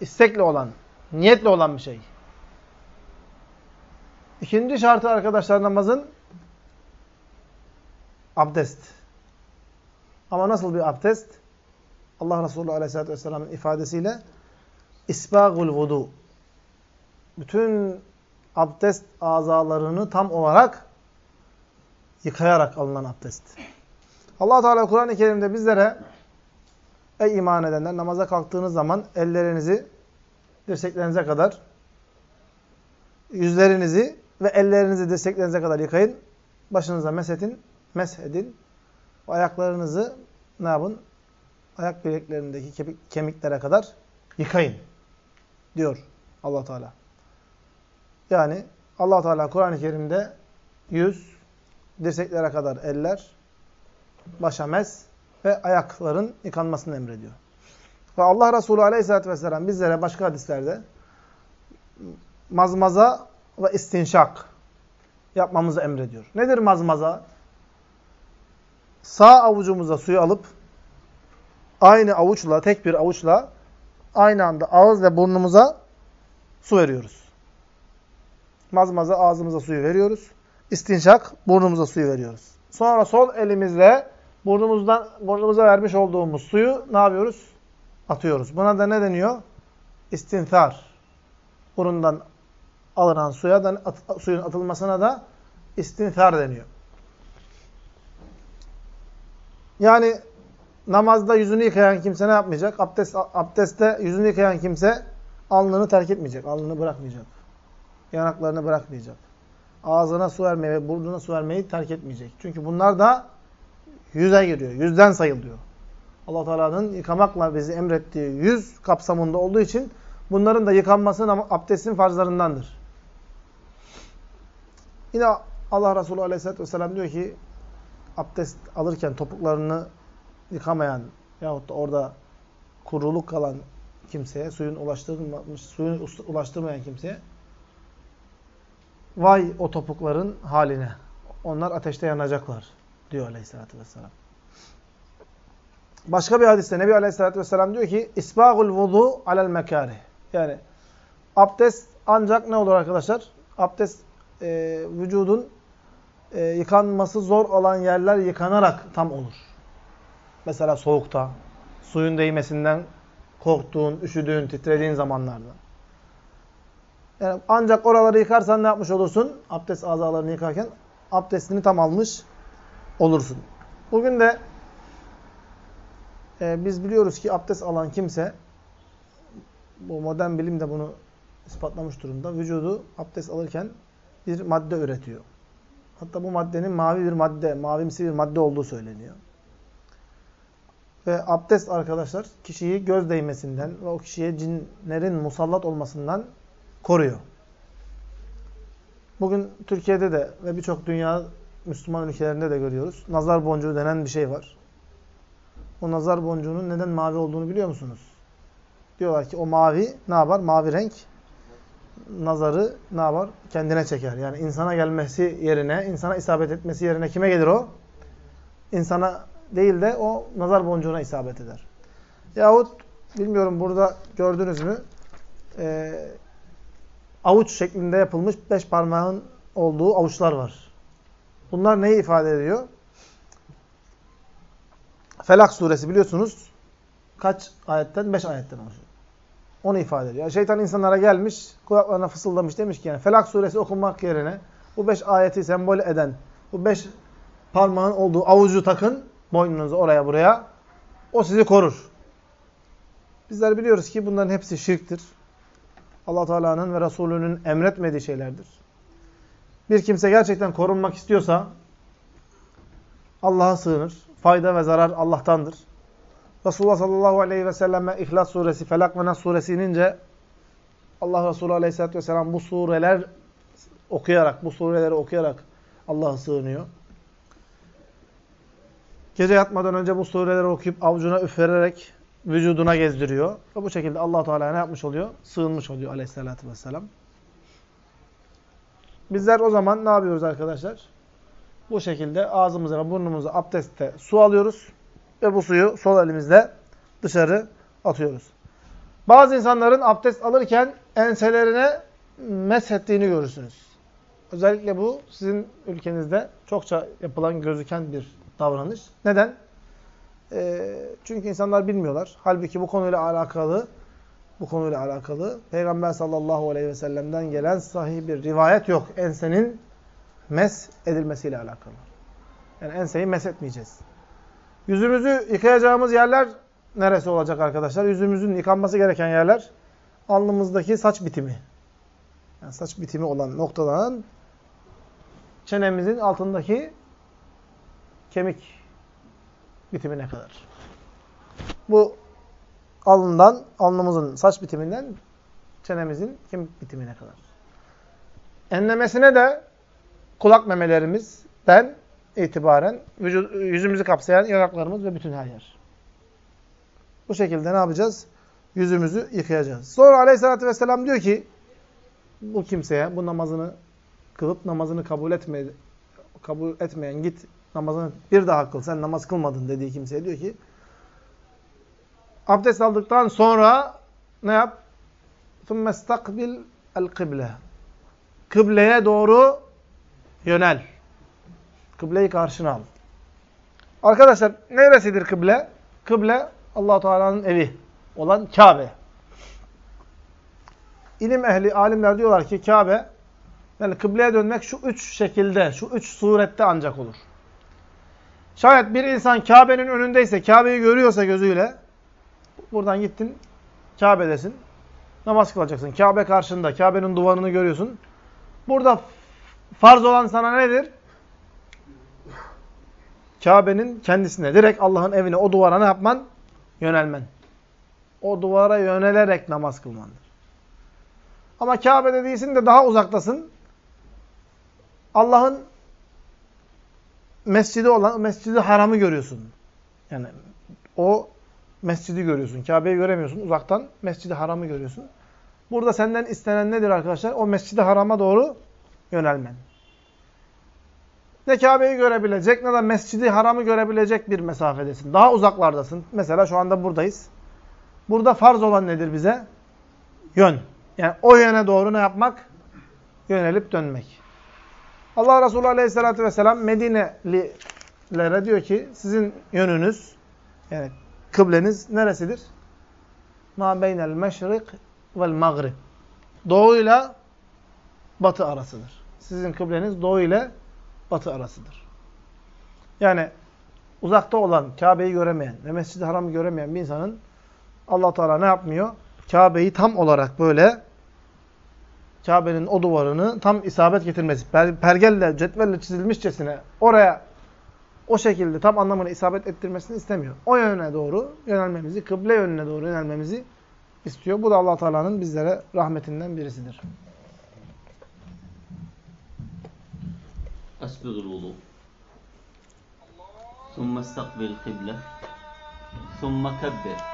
istekle olan, niyetle olan bir şey. İkinci şartı arkadaşlar namazın abdest. Ama nasıl bir abdest? Allah Resulü Aleyhisselatü Vesselam'ın ifadesiyle isbagul vudu. Bütün abdest azalarını tam olarak yıkayarak alınan abdest. allah Teala Kur'an-ı Kerim'de bizlere ey iman edenler namaza kalktığınız zaman ellerinizi dirseklerinize kadar yüzlerinizi ve ellerinizi dirseklerinize kadar yıkayın. Başınıza mesedin, meshedin. Ayaklarınızı ne yapın? Ayak bileklerindeki kemiklere kadar yıkayın. Diyor allah Teala. Yani allah Teala Kur'an-ı Kerim'de yüz, dirseklere kadar eller, başa mes ve ayakların yıkanmasını emrediyor. Ve Allah Resulü Aleyhisselatü vesselam bizlere başka hadislerde mazmaza ve istinşak yapmamızı emrediyor. Nedir mazmaza? Sağ avucumuza suyu alıp aynı avuçla, tek bir avuçla aynı anda ağız ve burnumuza su veriyoruz. Mazmaza ağzımıza suyu veriyoruz. İstinşak burnumuza suyu veriyoruz. Sonra sol elimizle burnumuzdan burnumuza vermiş olduğumuz suyu ne yapıyoruz? Atıyoruz. Buna da ne deniyor? İstinthar. Burundan alınan suya da at, suyun atılmasına da istinthar deniyor. Yani namazda yüzünü yıkayan kimse ne yapmayacak? Abdest, abdestte yüzünü yıkayan kimse alnını terk etmeyecek. Alnını bırakmayacak. Yanaklarını bırakmayacak. Ağzına su vermeyi ve burnuna su vermeyi terk etmeyecek. Çünkü bunlar da yüze giriyor. Yüzden sayılıyor. allah Teala'nın yıkamakla bizi emrettiği yüz kapsamında olduğu için bunların da yıkanması abdestin farzlarındandır. Yine Allah Resulü Aleyhisselatü Vesselam diyor ki abdest alırken topuklarını yıkamayan yahut da orada kuruluk kalan kimseye, suyun ulaştırmamış, suyun ulaştırmayan kimseye vay o topukların haline. Onlar ateşte yanacaklar diyor Aleyhisselatü Vesselam. Başka bir hadiste Nebi Aleyhisselatü Vesselam diyor ki İsbâgul vudu alel mekârih. Yani abdest ancak ne olur arkadaşlar? Abdest e, vücudun e, yıkanması zor olan yerler yıkanarak tam olur. Mesela soğukta, suyun değmesinden korktuğun, üşüdüğün, titrediğin zamanlarda. Yani ancak oraları yıkarsan ne yapmış olursun? Abdest azalarını yıkarken abdestini tam almış olursun. Bugün de e, biz biliyoruz ki abdest alan kimse, bu modern bilim de bunu ispatlamış durumda, vücudu abdest alırken bir madde üretiyor. Hatta bu maddenin mavi bir madde, mavimsi bir madde olduğu söyleniyor. Ve abdest arkadaşlar kişiyi göz değmesinden ve o kişiye cinlerin musallat olmasından koruyor. Bugün Türkiye'de de ve birçok dünya Müslüman ülkelerinde de görüyoruz. Nazar boncuğu denen bir şey var. O nazar boncuğunun neden mavi olduğunu biliyor musunuz? Diyorlar ki o mavi ne yapar? Mavi renk nazarı ne yapar? Kendine çeker. Yani insana gelmesi yerine, insana isabet etmesi yerine kime gelir o? İnsana değil de o nazar boncuğuna isabet eder. Yahut bilmiyorum burada gördünüz mü? Ee, avuç şeklinde yapılmış beş parmağın olduğu avuçlar var. Bunlar neyi ifade ediyor? Felak suresi biliyorsunuz kaç ayetten? Beş ayetten oluşuyor. Onu ifade ediyor. Şeytan insanlara gelmiş, kulaklarına fısıldamış demiş ki yani Felak suresi okumak yerine bu beş ayeti sembol eden bu beş parmağın olduğu avucu takın boynunuzu oraya buraya. O sizi korur. Bizler biliyoruz ki bunların hepsi şirktir. Allah Teala'nın ve Resulünün emretmediği şeylerdir. Bir kimse gerçekten korunmak istiyorsa Allah'a sığınır. Fayda ve zarar Allah'tandır. Resulullah sallallahu aleyhi ve selleme İhlas suresi, Felak ve Nas suresi inince Allah Resulü aleyhissalatü vesselam bu sureler okuyarak, bu sureleri okuyarak Allah'a sığınıyor. Gece yatmadan önce bu sureleri okuyup avucuna üfürerek vücuduna gezdiriyor. Ve bu şekilde allah Teala ne yapmış oluyor? Sığınmış oluyor aleyhissalatü vesselam. Bizler o zaman ne yapıyoruz arkadaşlar? Bu şekilde ağzımıza ve burnumuza abdestte su alıyoruz. Ve bu suyu sol elimizle dışarı atıyoruz. Bazı insanların abdest alırken enselerine meshettiğini görürsünüz. Özellikle bu sizin ülkenizde çokça yapılan, gözüken bir davranış. Neden? Ee, çünkü insanlar bilmiyorlar. Halbuki bu konuyla alakalı bu konuyla alakalı Peygamber sallallahu aleyhi ve sellem'den gelen sahih bir rivayet yok. Ensenin mes edilmesiyle alakalı. Yani enseyi mes etmeyeceğiz. Yüzümüzü yıkayacağımız yerler neresi olacak arkadaşlar? Yüzümüzün yıkanması gereken yerler alnımızdaki saç bitimi. Yani saç bitimi olan noktadan çenemizin altındaki kemik bitimine kadar. Bu alından, alnımızın saç bitiminden çenemizin kemik bitimine kadar. Enlemesine de kulak memelerimizden itibaren vücut, yüzümüzü kapsayan yanaklarımız ve bütün her yer. Bu şekilde ne yapacağız? Yüzümüzü yıkayacağız. Sonra aleyhissalatü vesselam diyor ki bu kimseye bu namazını kılıp namazını kabul etme, kabul etmeyen git namazını bir daha kıl. Sen namaz kılmadın dediği kimseye diyor ki abdest aldıktan sonra ne yap? ثُمَّ اسْتَقْبِلْ الْقِبْلَةِ Kıbleye doğru yönel. Kıbleyi karşına al. Arkadaşlar neresidir kıble? Kıble allah Teala'nın evi olan Kabe. İlim ehli, alimler diyorlar ki Kabe, yani kıbleye dönmek şu üç şekilde, şu üç surette ancak olur. Şayet bir insan Kabe'nin önündeyse, Kabe'yi görüyorsa gözüyle, buradan gittin, Kabe'desin, namaz kılacaksın. Kabe karşında, Kabe'nin duvarını görüyorsun. Burada farz olan sana nedir? Kabe'nin kendisine, direkt Allah'ın evine, o duvara ne yapman? Yönelmen. O duvara yönelerek namaz kılmandır. Ama Kabe'de değilsin de daha uzaktasın. Allah'ın mescidi olan, mescidi haramı görüyorsun. Yani o mescidi görüyorsun. Kabe'yi göremiyorsun. Uzaktan mescidi haramı görüyorsun. Burada senden istenen nedir arkadaşlar? O mescidi harama doğru yönelmen. Ne Kabe'yi görebilecek ne de mescidi haramı görebilecek bir mesafedesin. Daha uzaklardasın. Mesela şu anda buradayız. Burada farz olan nedir bize? Yön. Yani o yöne doğru ne yapmak? Yönelip dönmek. Allah Resulü Aleyhisselatü Vesselam Medinelilere diyor ki sizin yönünüz yani kıbleniz neresidir? Ma beynel meşrik vel mağrib. Doğu ile batı arasıdır. Sizin kıbleniz doğu ile batı arasıdır. Yani uzakta olan, Kabe'yi göremeyen ve Mescid-i Haram'ı göremeyen bir insanın allah Teala ne yapmıyor? Kabe'yi tam olarak böyle Kabe'nin o duvarını tam isabet getirmesi, pergelle, cetvelle çizilmişçesine oraya o şekilde tam anlamına isabet ettirmesini istemiyor. O yöne doğru yönelmemizi, kıble yönüne doğru yönelmemizi istiyor. Bu da allah Teala'nın bizlere rahmetinden birisidir. Esbidul ulu. Sümme istakbil kıble. Sümme kebbir.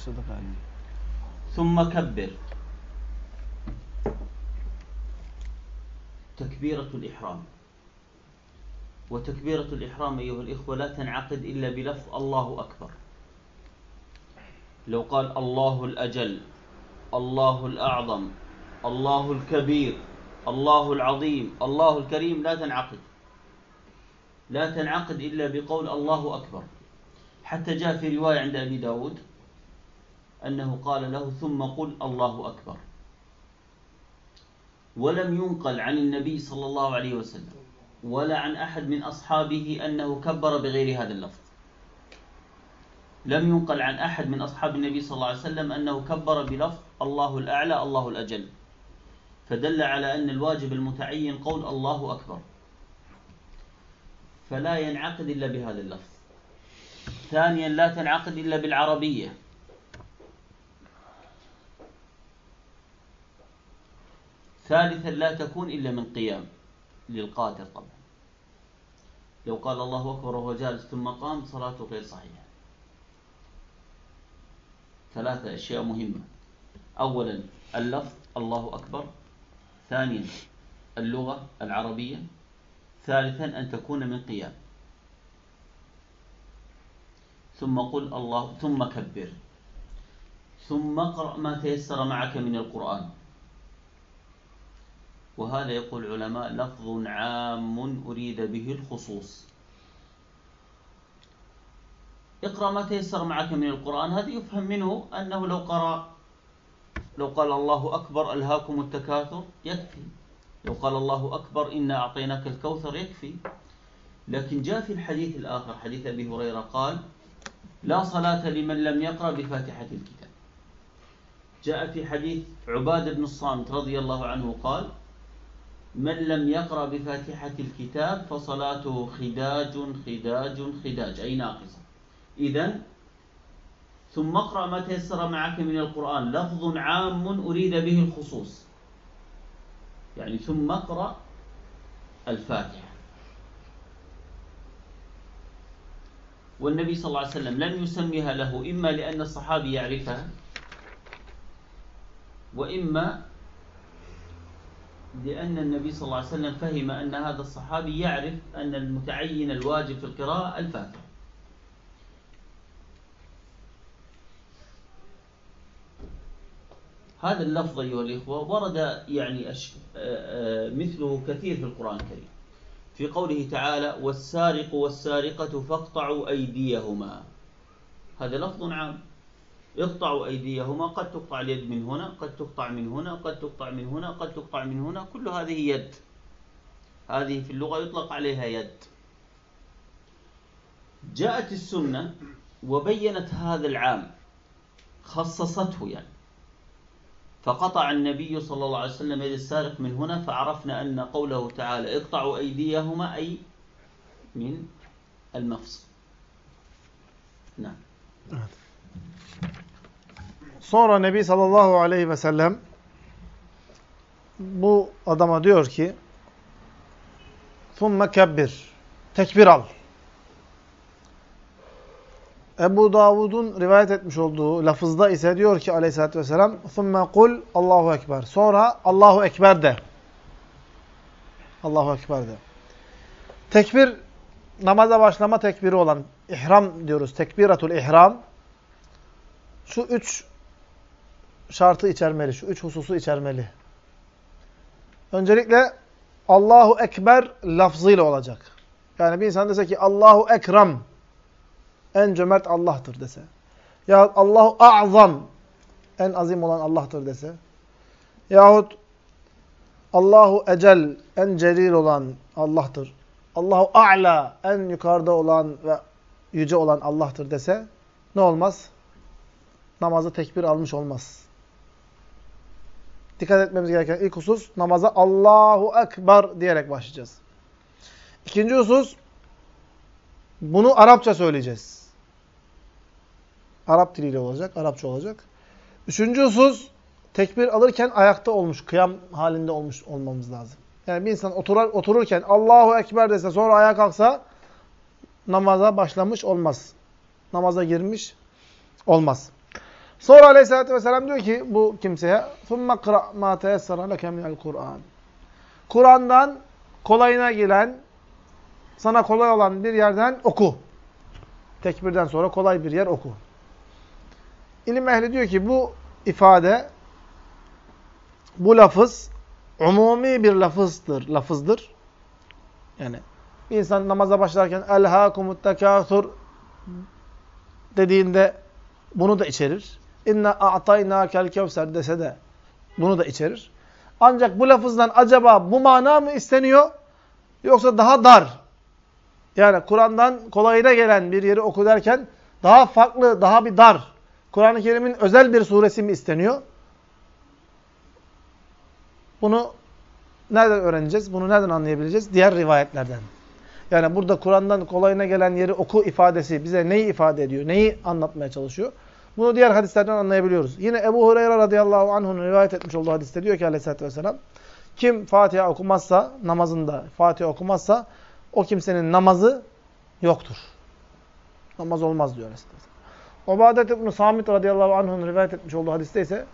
Aşırdık galiba. ثم كبر. تكبيرة الإحرام. وتكبيرة الإحرام أيها الإخوة لا تنعقد إلا بلفظ الله أكبر. لو قال الله الأجل الله الأعظم الله الكبير الله العظيم الله الكريم لا تنعقد. لا تنعقد إلا بقول الله أكبر. حتى جاء في رواية عند أبي داود أنه قال له ثم قل الله أكبر. ولم ينقل عن النبي صلى الله عليه وسلم ولا عن أحد من أصحابه أنه كبر بغير هذا اللفظ. لم ينقل عن أحد من أصحاب النبي صلى الله عليه وسلم أنه كبر بلفظ الله الأعلى الله الأجل. فدل على أن الواجب المتعين قول الله أكبر. فلا ينعقد إلا بهذا اللفظ. ثانيا لا تنعقد إلا بالعربية. ثالثا لا تكون إلا من قيام للقادر طبعا. لو قال الله أكبر وهو جالس ثم قام صلاته غير صحيحة. ثلاثة أشياء مهمة. أولا اللفظ الله أكبر. ثانيا اللغة العربية. ثالثا أن تكون من قيام. ثم قل الله ثم كبر. ثم اقرأ ما تيسر معك من القرآن. وهذا يقول العلماء لفظ عام أريد به الخصوص. اقرأ ما تيسر معك من القرآن هذا يفهم منه أنه لو قرأ لو قال الله أكبر ألهاكم التكاثر يكفي. لو قال الله أكبر إنا أعطيناك الكوثر يكفي. لكن جاء في الحديث الآخر حديث أبي هريرة قال لا صلاة لمن لم يقرأ بفاتحة الكتاب. جاء في حديث عبادة بن الصامت رضي الله عنه قال من لم يقرأ بفاتحة الكتاب فصلاته خداج خداج خداج. أي ناقصة. إذا ثم اقرأ ما تيسر معك من القرآن. لفظ عام أريد به الخصوص. يعني ثم اقرأ الفاتحة. والنبي صلى الله عليه وسلم لم يسميها له إما لأن الصحابي يعرفها وإما لأن النبي صلى الله عليه وسلم فهم أن هذا الصحابي يعرف أن المتعين الواجب في القراءة الفاتحة. هذا اللفظ أيها الإخوة ورد يعني أش... مثله كثير في القرآن الكريم. في قوله تعالى والسارق والسارقة فاقطعوا أيديهما. هذا لفظ عام. اقطعوا أيديهما قد تقطع اليد من هنا قد تقطع من هنا قد تقطع من هنا قد تقطع من هنا كل هذه يد. هذه في اللغة يطلق عليها يد. جاءت السنة وبينت هذا العام خصصته يعني. فقطع النبي صلى الله عليه وسلم يد السارق من هنا فعرفنا أن قوله تعالى اقطعوا أيديهما أي من المفصل. نعم. Sonra Nebi sallallahu aleyhi ve sellem bu adama diyor ki ثُمَّ kebbir. Tekbir al. Ebu Davud'un rivayet etmiş olduğu lafızda ise diyor ki aleyhissalatü vesselam ثُمَّ kul Allahu Ekber. Sonra Allahu Ekber de. Allahu Ekber de. Tekbir, namaza başlama tekbiri olan, ihram diyoruz, tekbiratul ihram. Şu üç şartı içermeli, şu üç hususu içermeli. Öncelikle Allahu Ekber lafzıyla olacak. Yani bir insan dese ki Allahu Ekram, en cömert Allah'tır dese. Ya Allahu A'zam, en azim olan Allah'tır dese. Yahut Allahu Ecel, en celil olan Allah'tır. Allahu A'la, en yukarıda olan ve yüce olan Allah'tır dese ne olmaz? Namazı tekbir almış olmaz. Dikkat etmemiz gereken ilk husus namaza Allahu Ekber diyerek başlayacağız. İkinci husus bunu Arapça söyleyeceğiz. Arap diliyle olacak, Arapça olacak. Üçüncü husus tekbir alırken ayakta olmuş, kıyam halinde olmuş olmamız lazım. Yani bir insan oturur, otururken Allahu Ekber dese sonra ayağa kalksa namaza başlamış olmaz. Namaza girmiş olmaz. Sonra aleyhissalatü vesselam diyor ki bu kimseye ثُمَّ قْرَأْ مَا تَيَسَّرَ لَكَ مِنَ الْقُرْآنِ Kur'an'dan kolayına gelen, sana kolay olan bir yerden oku. Tekbirden sonra kolay bir yer oku. İlim ehli diyor ki bu ifade, bu lafız umumi bir lafızdır. lafızdır. Yani bir insan namaza başlarken elhâkumut tekâthur dediğinde bunu da içerir. İnna a'taynâkel kevser dese de bunu da içerir. Ancak bu lafızdan acaba bu mana mı isteniyor? Yoksa daha dar. Yani Kur'an'dan kolayına gelen bir yeri oku derken daha farklı, daha bir dar. Kur'an-ı Kerim'in özel bir suresi mi isteniyor? Bunu nereden öğreneceğiz? Bunu nereden anlayabileceğiz? Diğer rivayetlerden. Yani burada Kur'an'dan kolayına gelen yeri oku ifadesi bize neyi ifade ediyor? Neyi anlatmaya çalışıyor? Bunu diğer hadislerden anlayabiliyoruz. Yine Ebu Hureyre radıyallahu anh'un rivayet etmiş olduğu hadiste diyor ki aleyhissalatü vesselam kim Fatiha okumazsa, namazında Fatiha okumazsa o kimsenin namazı yoktur. Namaz olmaz diyor aleyhissalatü. Ubadet ibn Samit radıyallahu anh'un rivayet etmiş olduğu hadiste ise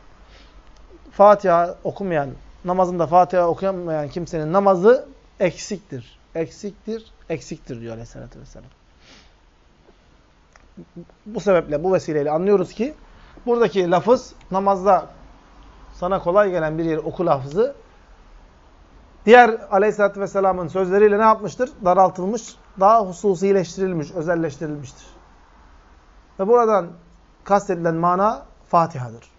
Fatiha okumayan, namazında Fatiha okuyamayan kimsenin namazı eksiktir. Eksiktir, eksiktir diyor aleyhissalatü vesselam. Bu sebeple, bu vesileyle anlıyoruz ki buradaki lafız namazda sana kolay gelen bir yeri oku lafızı diğer aleyhissalatü vesselamın sözleriyle ne yapmıştır? Daraltılmış, daha hususileştirilmiş, özelleştirilmiştir. Ve buradan kastedilen mana Fatiha'dır.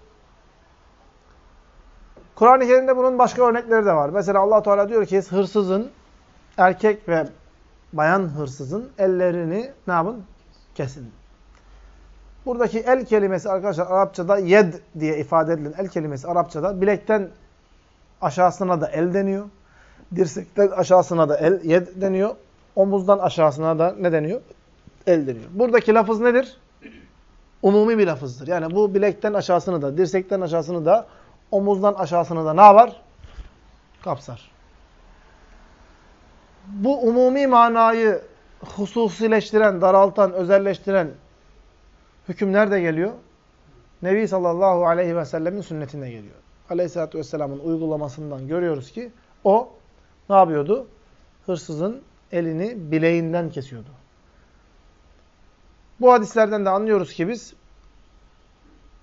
Kur'an-ı Kerim'de bunun başka örnekleri de var. Mesela allah Teala diyor ki hırsızın, erkek ve bayan hırsızın ellerini ne yapın? Kesin. Buradaki el kelimesi arkadaşlar Arapçada yed diye ifade edilen el kelimesi Arapçada bilekten aşağısına da el deniyor. Dirsekten aşağısına da el yed deniyor. Omuzdan aşağısına da ne deniyor? El deniyor. Buradaki lafız nedir? Umumi bir lafızdır. Yani bu bilekten aşağısını da, dirsekten aşağısını da, omuzdan aşağısını da ne yapar? Kapsar. Bu umumi manayı hususileştiren, daraltan, özelleştiren hüküm nerede geliyor? Nebi sallallahu aleyhi ve sellemin sünnetinde geliyor. Aleyhisselatü vesselamın uygulamasından görüyoruz ki o ne yapıyordu? Hırsızın elini bileğinden kesiyordu. Bu hadislerden de anlıyoruz ki biz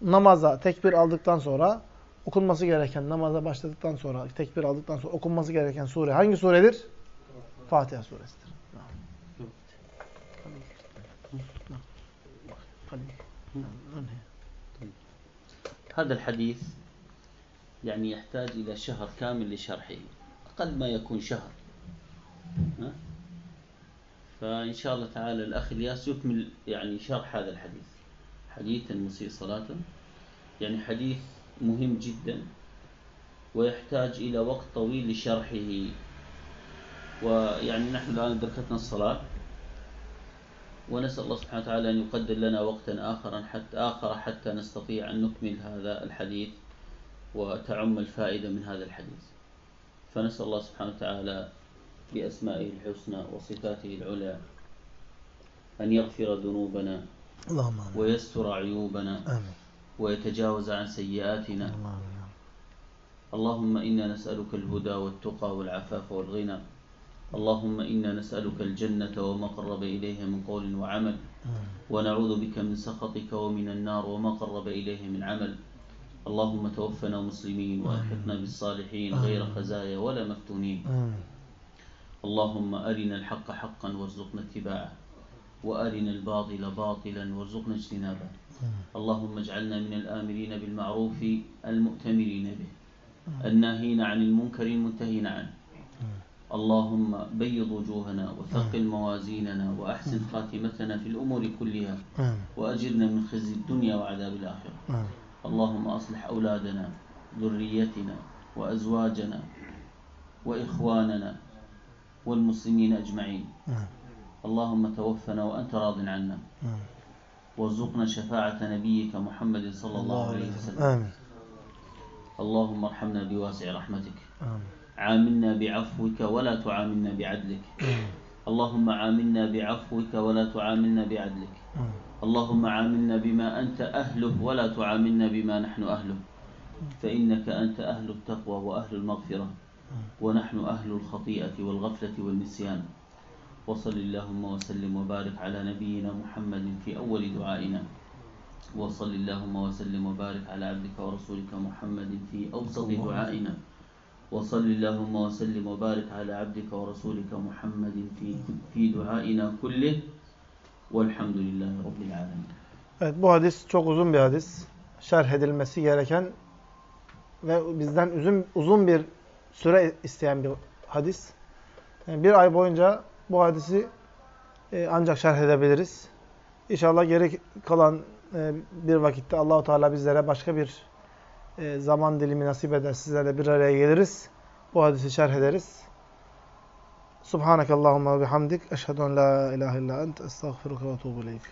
namaza tekbir aldıktan sonra okunması gereken, namaza başladıktan sonra, tekbir aldıktan sonra okunması gereken sure hangi suredir? Fatiha هذا الحديث يعني يحتاج إلى شهر كامل لشرحه أقل ما يكون شهر. ها؟ فإن شاء الله تعالى الأخ الياس يكمل يعني شرح هذا الحديث. حديث المسيء صلاة. يعني حديث مهم جدا ويحتاج إلى وقت طويل لشرحه. ويعني نحن الآن أدركتنا الصلاة. ونسأل الله سبحانه وتعالى أن يقدر لنا وقتا آخرا حتى آخر حتى نستطيع أن نكمل هذا الحديث وتعم الفائدة من هذا الحديث فنسأل الله سبحانه وتعالى بأسمائه الحسنى وصفاته العلى أن يغفر ذنوبنا اللهم آمين. ويستر عيوبنا آمين. ويتجاوز عن سيئاتنا اللهم اللهم إنا نسألك الهدى والتقى والعفاف والغنى اللهم إنا نسألك الجنة وما قرب إليها من قول وعمل ونعوذ بك من سخطك ومن النار وما قرب إليه من عمل. اللهم توفنا مسلمين وألحقنا بالصالحين غير خزايا ولا مفتونين. اللهم أرنا الحق حقا وارزقنا اتباعه وأرنا الباطل باطلا وارزقنا اجتنابه. اللهم اجعلنا من الآمرين بالمعروف المؤتمرين به الناهين عن المنكر المنتهين عنه. اللهم بيض وجوهنا وثقل موازيننا وأحسن خاتمتنا في الأمور كلها. وأجرنا من خزي الدنيا وعذاب الآخرة. اللهم أصلح أولادنا ذريتنا وأزواجنا وإخواننا والمسلمين أجمعين. اللهم توفنا وأنت راض عنا. وارزقنا شفاعة نبيك محمد صلى الله عليه وسلم. اللهم ارحمنا بواسع رحمتك آمين. عاملنا بعفوك ولا تعاملنا بعدلك. اللهم عاملنا بعفوك ولا تعاملنا بعدلك. اللهم عاملنا بما أنت أهله ولا تعاملنا بما نحن أهله. فإنك أنت أهل التقوى وأهل المغفرة. ونحن أهل الخطيئة والغفلة والنسيان. وصل اللهم وسلم وبارك على نبينا محمد في أول دعائنا. وصل اللهم وسلم وبارك على عبدك ورسولك محمد في أوسط دعائنا. وصل اللهم وسلم وبارك على عبدك ورسولك محمد في في دعائنا كله والحمد لله رب العالمين Evet bu hadis çok uzun bir hadis. Şerh edilmesi gereken ve bizden uzun, uzun bir süre isteyen bir hadis. Yani bir ay boyunca bu hadisi e, ancak şerh edebiliriz. İnşallah geri kalan e, bir vakitte Allahu Teala bizlere başka bir e, zaman dilimi nasip eder. Sizlerle bir araya geliriz. Bu hadisi şerh ederiz. Subhanakallahumma ve bihamdik. Eşhedü en la ilahe illa ent. Estağfiruka ve ileyk.